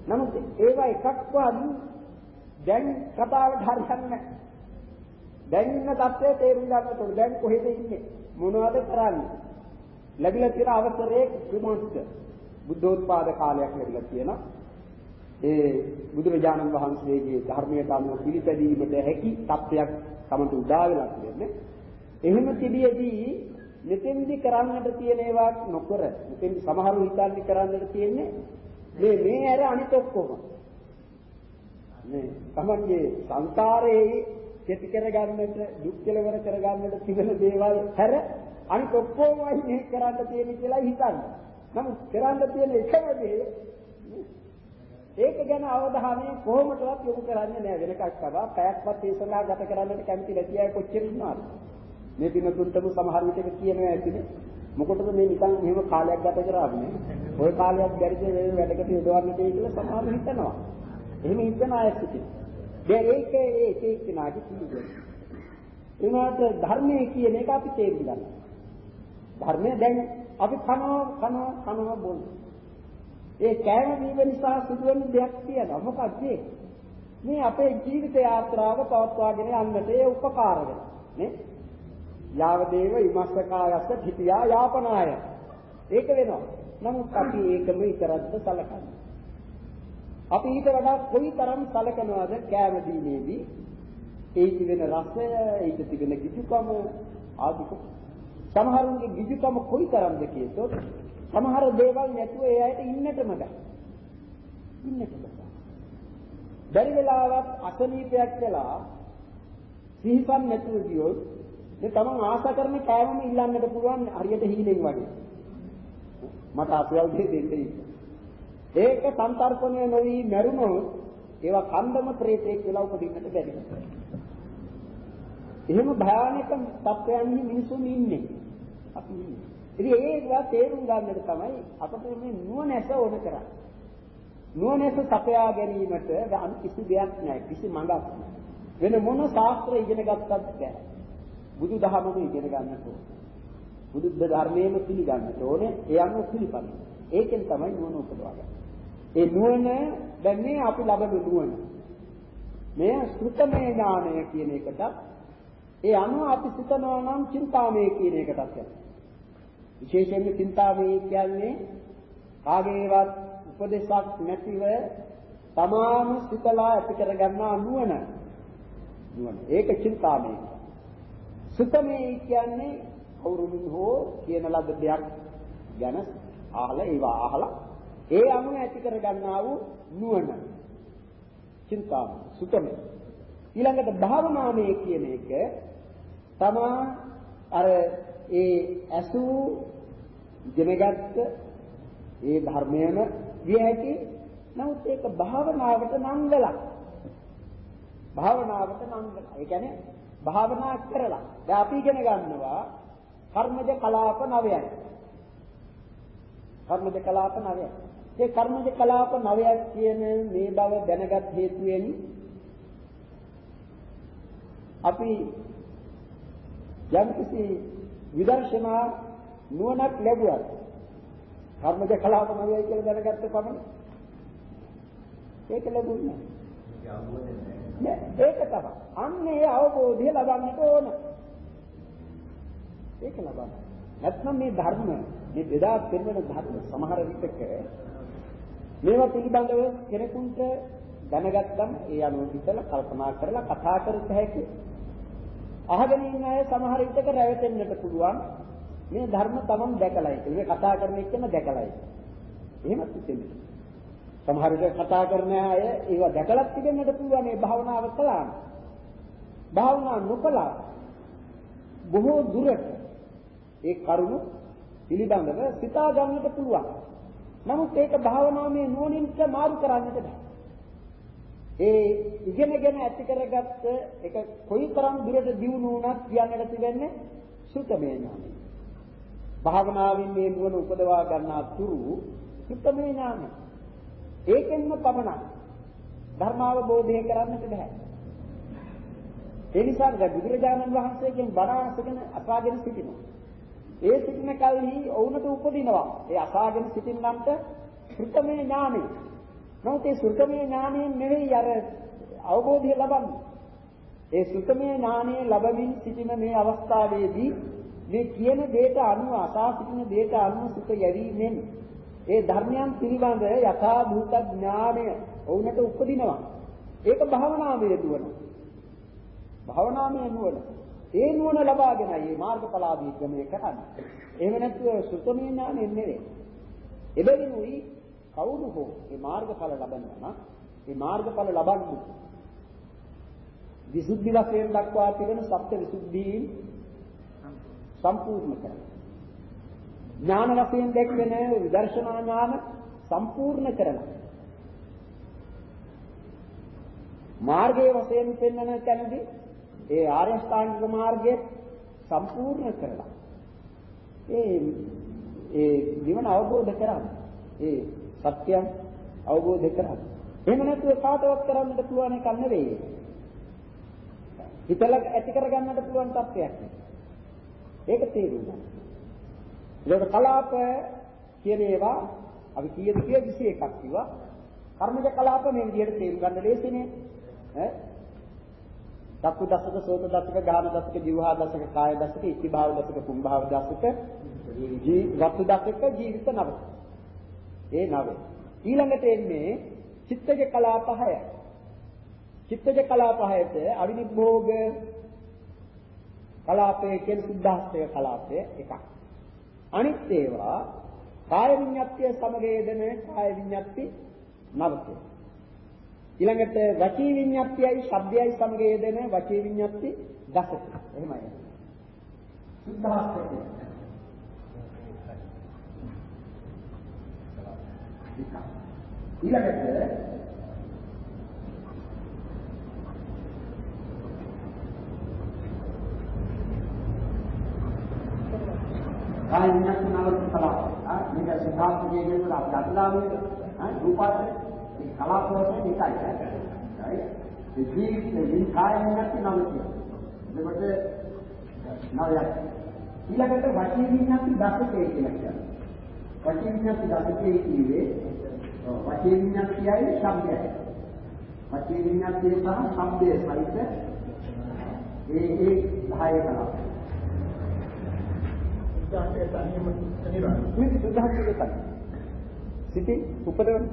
නමුත් ඒවා එකක්වත් දැන් කතාවට හරියන්නේ දැන් ඉන්න தත්ත්වය තේරුම් ගන්නට ඕන. දැන් කොහෙද ඉන්නේ? මොනවද කරන්නේ? ලැබිලා තියෙන අවසරයේ විමුක්ත බුද්ධෝත්පාද කාලයක් ලැබිලා තියෙනවා. ඒ බුදුරජාණන් වහන්සේගේ ධර්මයට අනුව පිළිපැදීමට හැකි තත්ත්වයක් තමන්ට උදා වෙලා තියෙන්නේ. එහෙම තිබියදී මෙතෙන්දි කරන්නට තියෙන ඒවා නොකර මෙතෙන්දි සමහරු හිතන්නේ කරන්නට තියෙන්නේ මේ මේ ඇර අනිත් ඔක්කොම මේ තමන්ගේ සංසාරයේ කෙටි කරගන්නට දුක් කෙලවර කරගන්නට තිබෙන දේවල් හැර අනිත් ඔක්කොම මේ කරන්න තියෙන කියලා හිතන්නේ. නමුත් කරන්න තියෙන එකම දේ ඒක ගැන අවධානය කොහොමදවත් යොමු කරන්නේ නැහැ. වෙනකක් තමයි පැයක්වත් ඒ සඳහා ගත කරන්නට කැමති නැති අය කොච්චර ඉන්නවද? මේ පිනතුන්ටම සමහර විටක කියනවා ඇතිනේ. මොකටද මේ නිකන් මෙහෙම කාලයක් ගත කරන්නේ ওই කාලයක් බැරිද මේ වැඩකට යොදවන්නට කියලා සමහරව හිතනවා. එහෙම හිතන අය සිටිනවා. දැන් ඒක ඒ එක එක්කෙනාගේ පිළිගන්න ඒකට ධර්මයේ කියන එක අපි තේරුම් ගන්න ධර්මය දැන් අපි කනවා කනවා කනවා බොනවා ඒ කෑම වීම නිසා සිදුවෙන දෙයක් තියෙනවා. මොකක්ද මේ අපේ ජීවිත යාත්‍රාව පවත්වාගෙන යන්නට ඒ උපකාර වෙනවා. නේ? යාවදේව ඉමස්සකායස්ස පිටියා යාපනාය. ඒක වෙනවා. නමුත් අපි ඒකම විතරක්ද සලකන්නේ. අපි ඊට වඩා කොයිතරම් සලකනවද කෑම දීමේදී ඒ තිබෙන රසය, ඒක තිබෙන කිසිකම ආදික සමහරුන්ගේ කිසිකම කොයිතරම්ද කියතොත් සමහර දේවල් නැතුව ඒ අයට ඉන්නටම බෑ. ඉන්නට බෑ. බැරි වෙලාවත් අසනීපයක් වෙලා සිහිපන් නැතුව ගියොත් මේ තමන් ආශා කරන කෑමම ඉල්ලන්නට පුළුවන් හරියට හීනෙන් වගේ. මට අසවල් දෙයක් දෙන්න ඒක සම්තරපණය නොවි මරුණොත් ඒවා කන්දම ප්‍රේතෙක් වෙලා උපදින්නට බැරි. එහෙම භයානක තත්ත්වයන්හි මිනිසුන් ඉන්නේ. අපි ඉන්නේ. ඉතින් ඒවා තේරුම් ගන්නට තමයි අපිට මේ නුවණැස ඕන කරන්නේ. නුවණැස සපයා ගැනීමට අන් කිසි දෙයක් නැහැ. කිසි මඟක් නැහැ. වෙන මොන ශාස්ත්‍ර ඉගෙන ගත්තත් බෑ. බුදු දහමම ඉගෙන ගන්නට ඕනේ. බුද්ධ ධර්මයේම පිළිගන්නට ඕනේ. ඒ අනුව පිළිපදින්න. ඒකෙන් තමයි නුවණ උපදවගන්නේ. ඒ නුවණ දැන් මේ අපි ලබන නුවණ. මේ ශ්‍රුතමය ඥානය කියන එකට ඒ අනුව අපි සිතනවා නම් චින්තාමය කියන එකටත් යනවා. විශේෂයෙන්ම චින්තාමේ කියන්නේ කාගේවත් උපදේශක් නැතිව තමාම සිතලා ඇති කරගන්නා නුවණ. නුවණ. ඒක චින්තාමේ. සුතමේ කියන්නේ කවුරුමින් හෝ කියන ලද දෙයක් ගැන අහලා ඒවා අහලා ඒ අනුව ඇති කරගන්නා වූ නුවණ. චින්තාමේ සුතමේ. ඊළඟට භාවනාමය කියන එක තමා අර ඒ ඇසූ ඉගෙනගත්ත ඒ ධර්මයම විය හැකි. නමුත් ඒක භාවනාවට නංගලා. භාවනාවට නංගලා. ඒ කියන්නේ භාවනා කරලා. දැන් අපි ඉගෙන ගන්නවා කර්මජ කලාප නවයයි. කර්මජ කලාප නවයයි. ඒ කර්මජ කලාප නවයක් කියන මේ බව දැනගත් හේතුවෙන් අපි යම්කිසි විදර්ශනා නුවණක් ලැබුවා. කර්මජ කලාප නවයයි කියලා දැනගත්ත පමණ ඒක ලැබුණේ නෑ. ඒක තමයි. අන්න ඒ අවබෝධය ලබන්නට ඕන. ඒක ලබන්න. නැත්නම් මේ ධර්ම මේ බෙදා පෙන්වන ධර්ම සමහර විටක මේවා පිළිබඳව කෙනෙකුට දැනගත්තම ඒ අනුව හිතලා කල්පනා කරලා කතා කරත් හැකි අහගෙන ඉන්න අය සමහර විටක රැවටෙන්නට පුළුවන් මේ ධර්ම තමන් දැකලායි කියලා. මේ කතා කරන එකම දැකලායි. එහෙමත් හිතෙන්නේ. සමහර විට කතා කරන අය ඒව දැකලත් තිබෙන්නට පුළුවන් මේ භාවනාව කළාම. භාවනා නොකලා බොහෝ දුරට ඒ කරුණු පිළිබඳව සිතා ගන්නට පුළුවන්. නමුත් ඒක භාවනාවේ නුවණින්ට මාරු කරන්නට බෑ. ඒ ඉගෙනගෙන ඇති කරගත්ත එක කොයිතරම් දුරට දියුණු වුණත් කියන්නට තිබෙන්නේ සුතමේ ඥානයි. භාවනාවෙන් මේ නුවණ උපදවා ගන්නා තුරු සුත්තමේ ඥානය. ඒකෙන්ම පමණක් ධර්මාවබෝධය කරන්නට බෑ. ඒ නිසා දැන් බුදුරජාණන් වහන්සේගෙන් බණ අසගෙන අසාගෙන සිටිනවා. ඒ සිටින කල්හි ඔවුන්ට උපදිනවා. ඒ අසාගෙන සිටින්නන්ට සුත්තමේ ඥානෙ. නමුත් ඒ සුත්තමේ ඥානයෙන් නෙවෙයි අර අවබෝධය ලබන්නේ. ඒ සුත්තමේ ඥානය ලැබමින් සිටින මේ අවස්ථාවේදී මේ කියන දේට අනුව අසා සිටින දේට අනුව සිත යැවීමෙන් ඒ ධර්මයන් පිළිබඳ යථා භූත ඥානය ඔවුන්ට උපදිනවා. ඒක භාවනාවේ දුවන. භාවනාමය නුවණ. ඒ නුවණ ලබාගෙනයි මේ මාර්ගඵලාදී ක්‍රමය කරන්නේ. එහෙම නැත්නම් සුතමේ ඥානෙ නෙවෙයි. එබැවිනුයි කවුරු හෝ මේ මාර්ගඵල ලබනවා මේ මාර්ගඵල ලබන්නේ විසුද්ධි වශයෙන් දක්වා තිබෙන සත්‍ය විසුද්ධීන් සම්පූර්ණ කරනවා. ඥාන වශයෙන් දැක්වෙන විදර්ශනා ඥාන සම්පූර්ණ කරනවා. මාර්ගයේ වශයෙන් පෙන්වන තැනදී ඒ ආර්ය ශ්‍රාංගික මාර්ගය සම්පූර්ණ කරලා ඒ ඒ නිවන අවබෝධ කරගන්න. ඒ සත්‍යයන් අවබෝධ කරගන්න. එහෙම නැතුව කාටවත් කරන්නට පුළුවන් එකක් නෙවෙයි. හිතලා ඇති කරගන්නට පුළුවන් තත්ත්වයක්. ඒක තේරුම් ගන්න. ඒක කලාප කියන ඒවා අපි කීයද කිය 21ක් කිව්වා. කර්මජ කලාප මේ විදිහට තේරුම් ගන්න ලේසිනේ. ඈ චක්කු දසක, සෝත දසක, ගාන දසක, જીවහා දසක, කාය දසක, ඉති භාව දසක, කුම් භාව දසක, ජී වස්තු දසක, ජීවිත නව. ඒ නව. ඊළඟට එන්නේ චිත්තජ කලාප 6. චිත්තජ කලාප 6ට අවිනිභෝග කලාපයේ කියන සුද්ධාස්තක කලාපය එකක්. අනිත් ඒවා කාය විඤ්ඤාත්ය සමගයේදෙන කාය විඤ්ඤාත්ති නවකය. ඊළඟට වචී විඤ්ඤාත්යයි ශබ්දයයි සමග යෙදෙන වචී විඤ්ඤාත්ති දසක. එහෙමයි. සුද්ධාස්තක. ඊළඟට කාය විඤ්ඤාණ නාමක කලාව. ආ මේක සිතාන්තයේ කියන අපි අත්ලාමයේ ආ රූපාත මේ කලාව වශයෙන් එකයි. හරි. ඒ ජීවිතේ කාය විඤ්ඤාණ නාමක. එතකොට නවයක්. ඊළඟට වචී විඤ්ඤාණ දසකේ කියලා කියනවා. වචී විඤ්ඤාණ දසකේ කියේ වචී විඤ්ඤාණ කියයි ශබ්දයයි. වචී විඤ්ඤාණය සහ ශබ්දයේ සහිත ඒ ඒ 10 කලාව. සුද්ධාන්තයේ තනියම තනියම මේ සුද්ධාන්තයේ තනියම. සිටි උපදවන.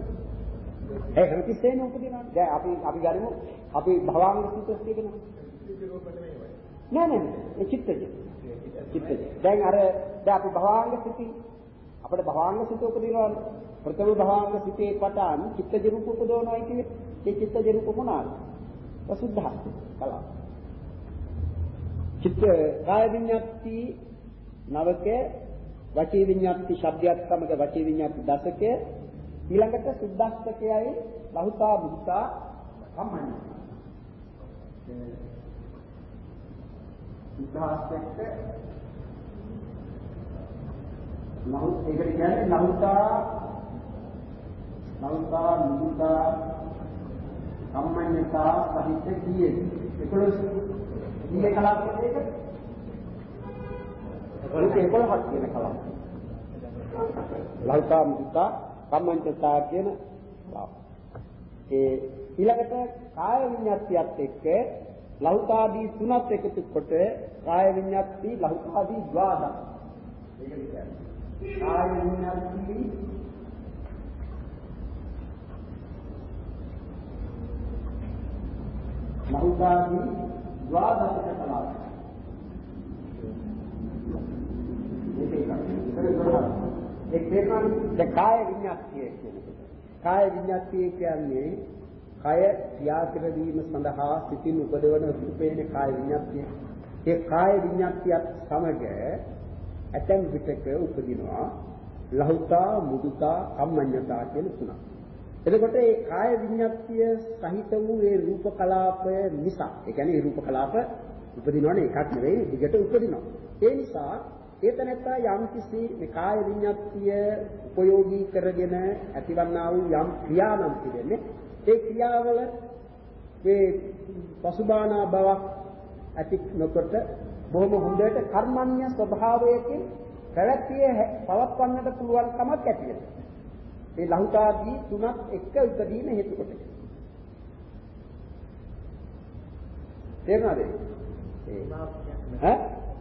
ඒ හැමතිස්සෙම උපදිනවා. දැන් අපි අපි ගනිමු අපි භවාංග සුත්‍රය කියනවා. නෑ නෑ ඒ චිත්තජ. චිත්තජ. දැන් අර දැන් අපි භවාංග සිටි අපිට භවාංග සිත උපදිනවා. ප්‍රථම භවාංග සිතේ පටන් චිත්තජ රූප උපදවනවා කියන්නේ ඒ චිත්තජ රූප මොනවාද? සුද්ධාන්ත කලාව. චිත්ත කාය විඤ්ඤාති නවකේ වචී විඤ්ඤාති ශබ්දයක් සමග වචී විඤ්ඤාති දසකේ ඊළඟට සුද්දස්තකයයි ලහුතා මුහුතා කම්මඤ්ඤ සුද්දාස්තක ලහු ඒකට කියන්නේ ලහුතා ලහුතා මුහුතා කම්මඤ්ඤතා සහිත කීයේ? 11 කීයේ කලාපද ඒක? ඒක 11ක් කියන කලාව. ලහුතා මුහුතා කම්මඤ්ඤතා කියන කලාව ඒ ඊළඟට කාය විඤ්ඤාතියත් එක්ක ලෞතාදී තුනත් එකතු කොට කාය විඤ්ඤාති ලෞතාදී ද්වාදස. ඒක කියන්නේ. කාය විඤ්ඤාති ලෞතාදී ද්වාදස කලාව. ඒක ඒක කාය විඤ්ඤාතිය කියන්නේ. කාය විඤ්ඤාතිය කියන්නේ කය ක්‍රියා කිරීම සඳහා සිතින් උපදවන රූපේන කාය විඤ්ඤාතිය. ඒ කාය විඤ්ඤාතියත් සමග ඇතැම් විටක උපදිනවා ලහුතා මුදුතා කම්මඤ්ඤතා කියන තුනක්. එතකොට මේ කාය විඤ්ඤාතිය සහිත වූ ඒ රූප කලාපය නිසා, ඒ කියන්නේ මේ රූප කලාප උපදිනවනේ එකක් නෙවෙයි, දිගට උපදිනවා. ඒ නිසා ඒතනත්තා යම් කිසි මේ කාය විඤ්ඤාතිය උපයෝගී කරගෙන ඇතිවන්නා වූ යම් ක්‍රියාවන් තිබෙන්නේ ඒ ක්‍රියාවල මේ පසුබානා බවක් ඇති නොකොට බොහොම හොඳට කර්මන්‍ය ස්වභාවයකින් පැවැත්විය පවත්වන්නට පුළුවන් කමක් ඇති වෙනවා. මේ ලහුතාදී තුනක් එක උපදීන හේතු කොටගෙන. තේරුණාද? ඈ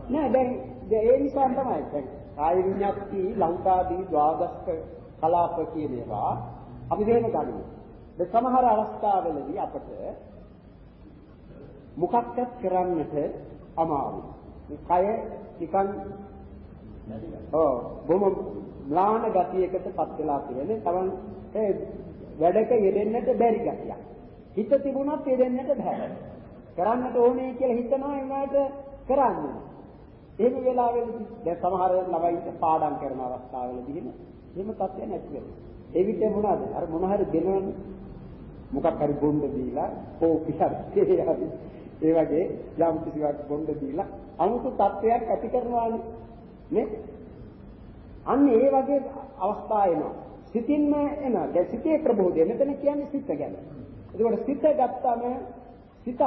නෑ දැන් ඒ නිසා තමයි දැන් කාය විඤ්ඤාති ලෞකාදී ද්වාදස්ක කලාප කියන ඒවා අපි දෙන්න ගන්නවා. දැන් සමහර අවස්ථාවලදී අපට මොකක්ද කරන්නට අමාරුයි. මේ කය නිකන් ඔව් බොහොම ම්ලාන ගතියකටපත් වෙලා තියෙන්නේ. තමන් ඒ වැඩක යෙදෙන්නට බැරි ගතියක්. හිත තිබුණත් යෙදෙන්නට බෑ. කරන්නට ඕනේ කියලා හිතනවා ඒකට කරන්නේ. එහෙම වෙලාවෙදී දැන් සමහර ළමයින්ට පාඩම් කරන අවස්ථාවලදී එහෙම එහෙම තත්ත්වයක් නැති වෙනවා. ඒ විදිහ මොනවාද? අර මොන හරි දෙනවනේ. මොකක් හරි බොන්න දීලා කෝපි හරි ඒ වගේ යම් කිසිවක් බොන්න දීලා අමුතු තත්ත්වයක් ඇති කරනවානේ. නේ? අන්න ඒ වගේ අවස්ථා එනවා. සිතින්ම එනවා. දැන් සිතේ ප්‍රබෝධය. මෙතන කියන්නේ සිත ගැන. ඒකෝට සිත ගත්තම සිත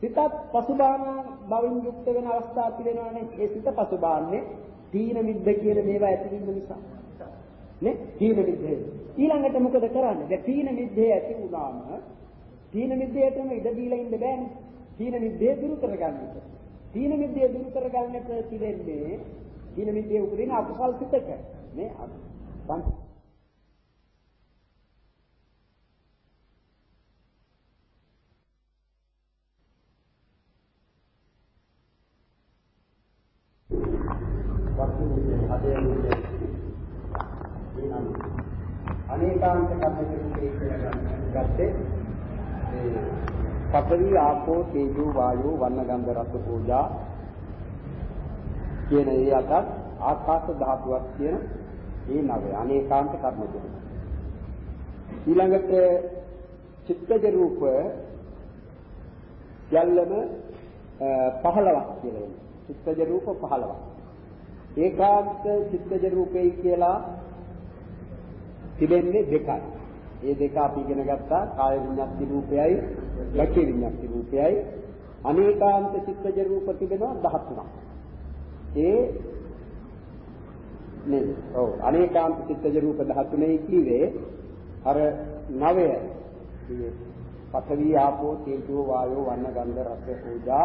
සිතත් පසුබාන බවින් යුක්ත වෙන අවස්ථා පිළිනවනේ. ඒ සිත පසුබාන්නේ තීන මිද්ද කියන මේවා ඇතිවීම නිසා. නේ? තීන මිද්දේ. ඊළඟට මොකද කරන්නේ? දැන් තීන මිද්දේ ඇති වුණාම තීන මිද්දේටම ඉඩ දීලා ඉන්න බෑනේ. තීන මිද්දේ දුරු කරගන්නට. තීන මිද්දේ දුරු කරගන්නට තිබෙන්නේ තීන මිද්දේ උපදින අකුසල් සිතක. නේ? අනේකාන්ත කර්මකේ කියලා ගත්තේ ඒ පඨවි ආපෝ තේජෝ වායෝ වන්න ගන්ධ රස පූජා කියන ඒ අතත් ආකාශ ධාතුවක් කියන ඒ නවය අනේකාන්ත කර්ම දෙක. ඊළඟට චිත්තජ රූප යල්ලම 15ක් කියලා වෙනවා. චිත්තජ රූප 15ක්. ඒකාන්ත චිත්තජ රූපේ කියලා තිබෙන්නේ දෙකයි. ඒ දෙක අපි ඉගෙන ගත්තා. කාය විඤ්ඤාති රූපයයි වචී විඤ්ඤාති රූපයයි. අනේකාන්ත චිත්තජ රූප තිබෙනවා 13ක්. ඒ නේද? ඔව්. අනේකාන්ත චිත්තජ රූප 13යි කිව්වේ අර නවය. පඨවි ආපෝ තේජෝ වායෝ වන්න ගන්ධ රස පූජා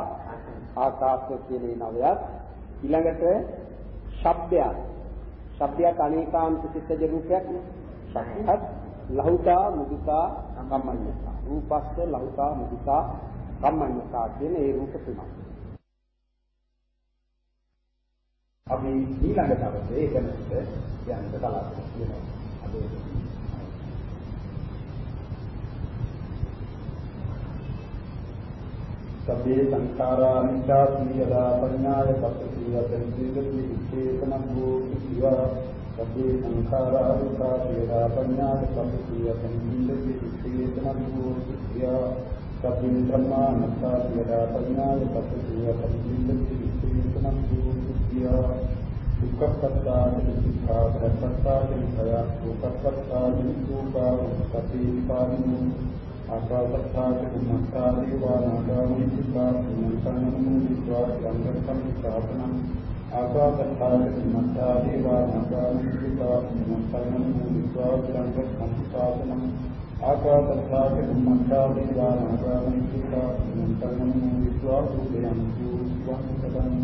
ආකාශ කියන නවයත් ඊළඟට ශබ්දයක්. ශබ්දයක් අනේකාන්ත චිත්තජ රූපයක් නේ. සක්කත් ලහුතා මුදිතා කම්මඤ්ඤතා රූපස්ස ලහුතා මුදිතා කම්මඤ්ඤතා කියන ඒ රූප තුනක් අපි ඊළඟ දවසේ එතනට යන්න බලාපොරොත්තු වෙනවා අද සබ්බේ සංඛාරා අනිච්චා සීයදා පඤ්ඤාය පස්සී යතං සීගති චේතනං භූතිවා සබ්බේ සංඛාරා දුක්ඛා වේදා පඤ්ඤාත සම්පතිය සංහිඳති චේතනං භූතිය සබ්බේ ධම්මා නත්තා වේදා පඤ්ඤාත සම්පතිය සංහිඳති චේතනං භූතිය දුක්ඛපත්තා දුක්ඛා ප්‍රසත්තා ජනකය දුක්ඛපත්තා දුක්ඛා උපපති පාරිමු ආකාශත්තා චුම්මත්තා දේවා නාගාමි චිත්තා පුඤ්ඤං විද්වා සංඝං සම්ප්‍රාපණං ආකාශත්තාදී මත්තා දේවා නගාමිකා මත්තං විස්වා චරංග සම්පාදනං ආකාශත්තාදී මත්තා දේවා නගාමිකා මත්තං විස්වා සුඛයං සුඛං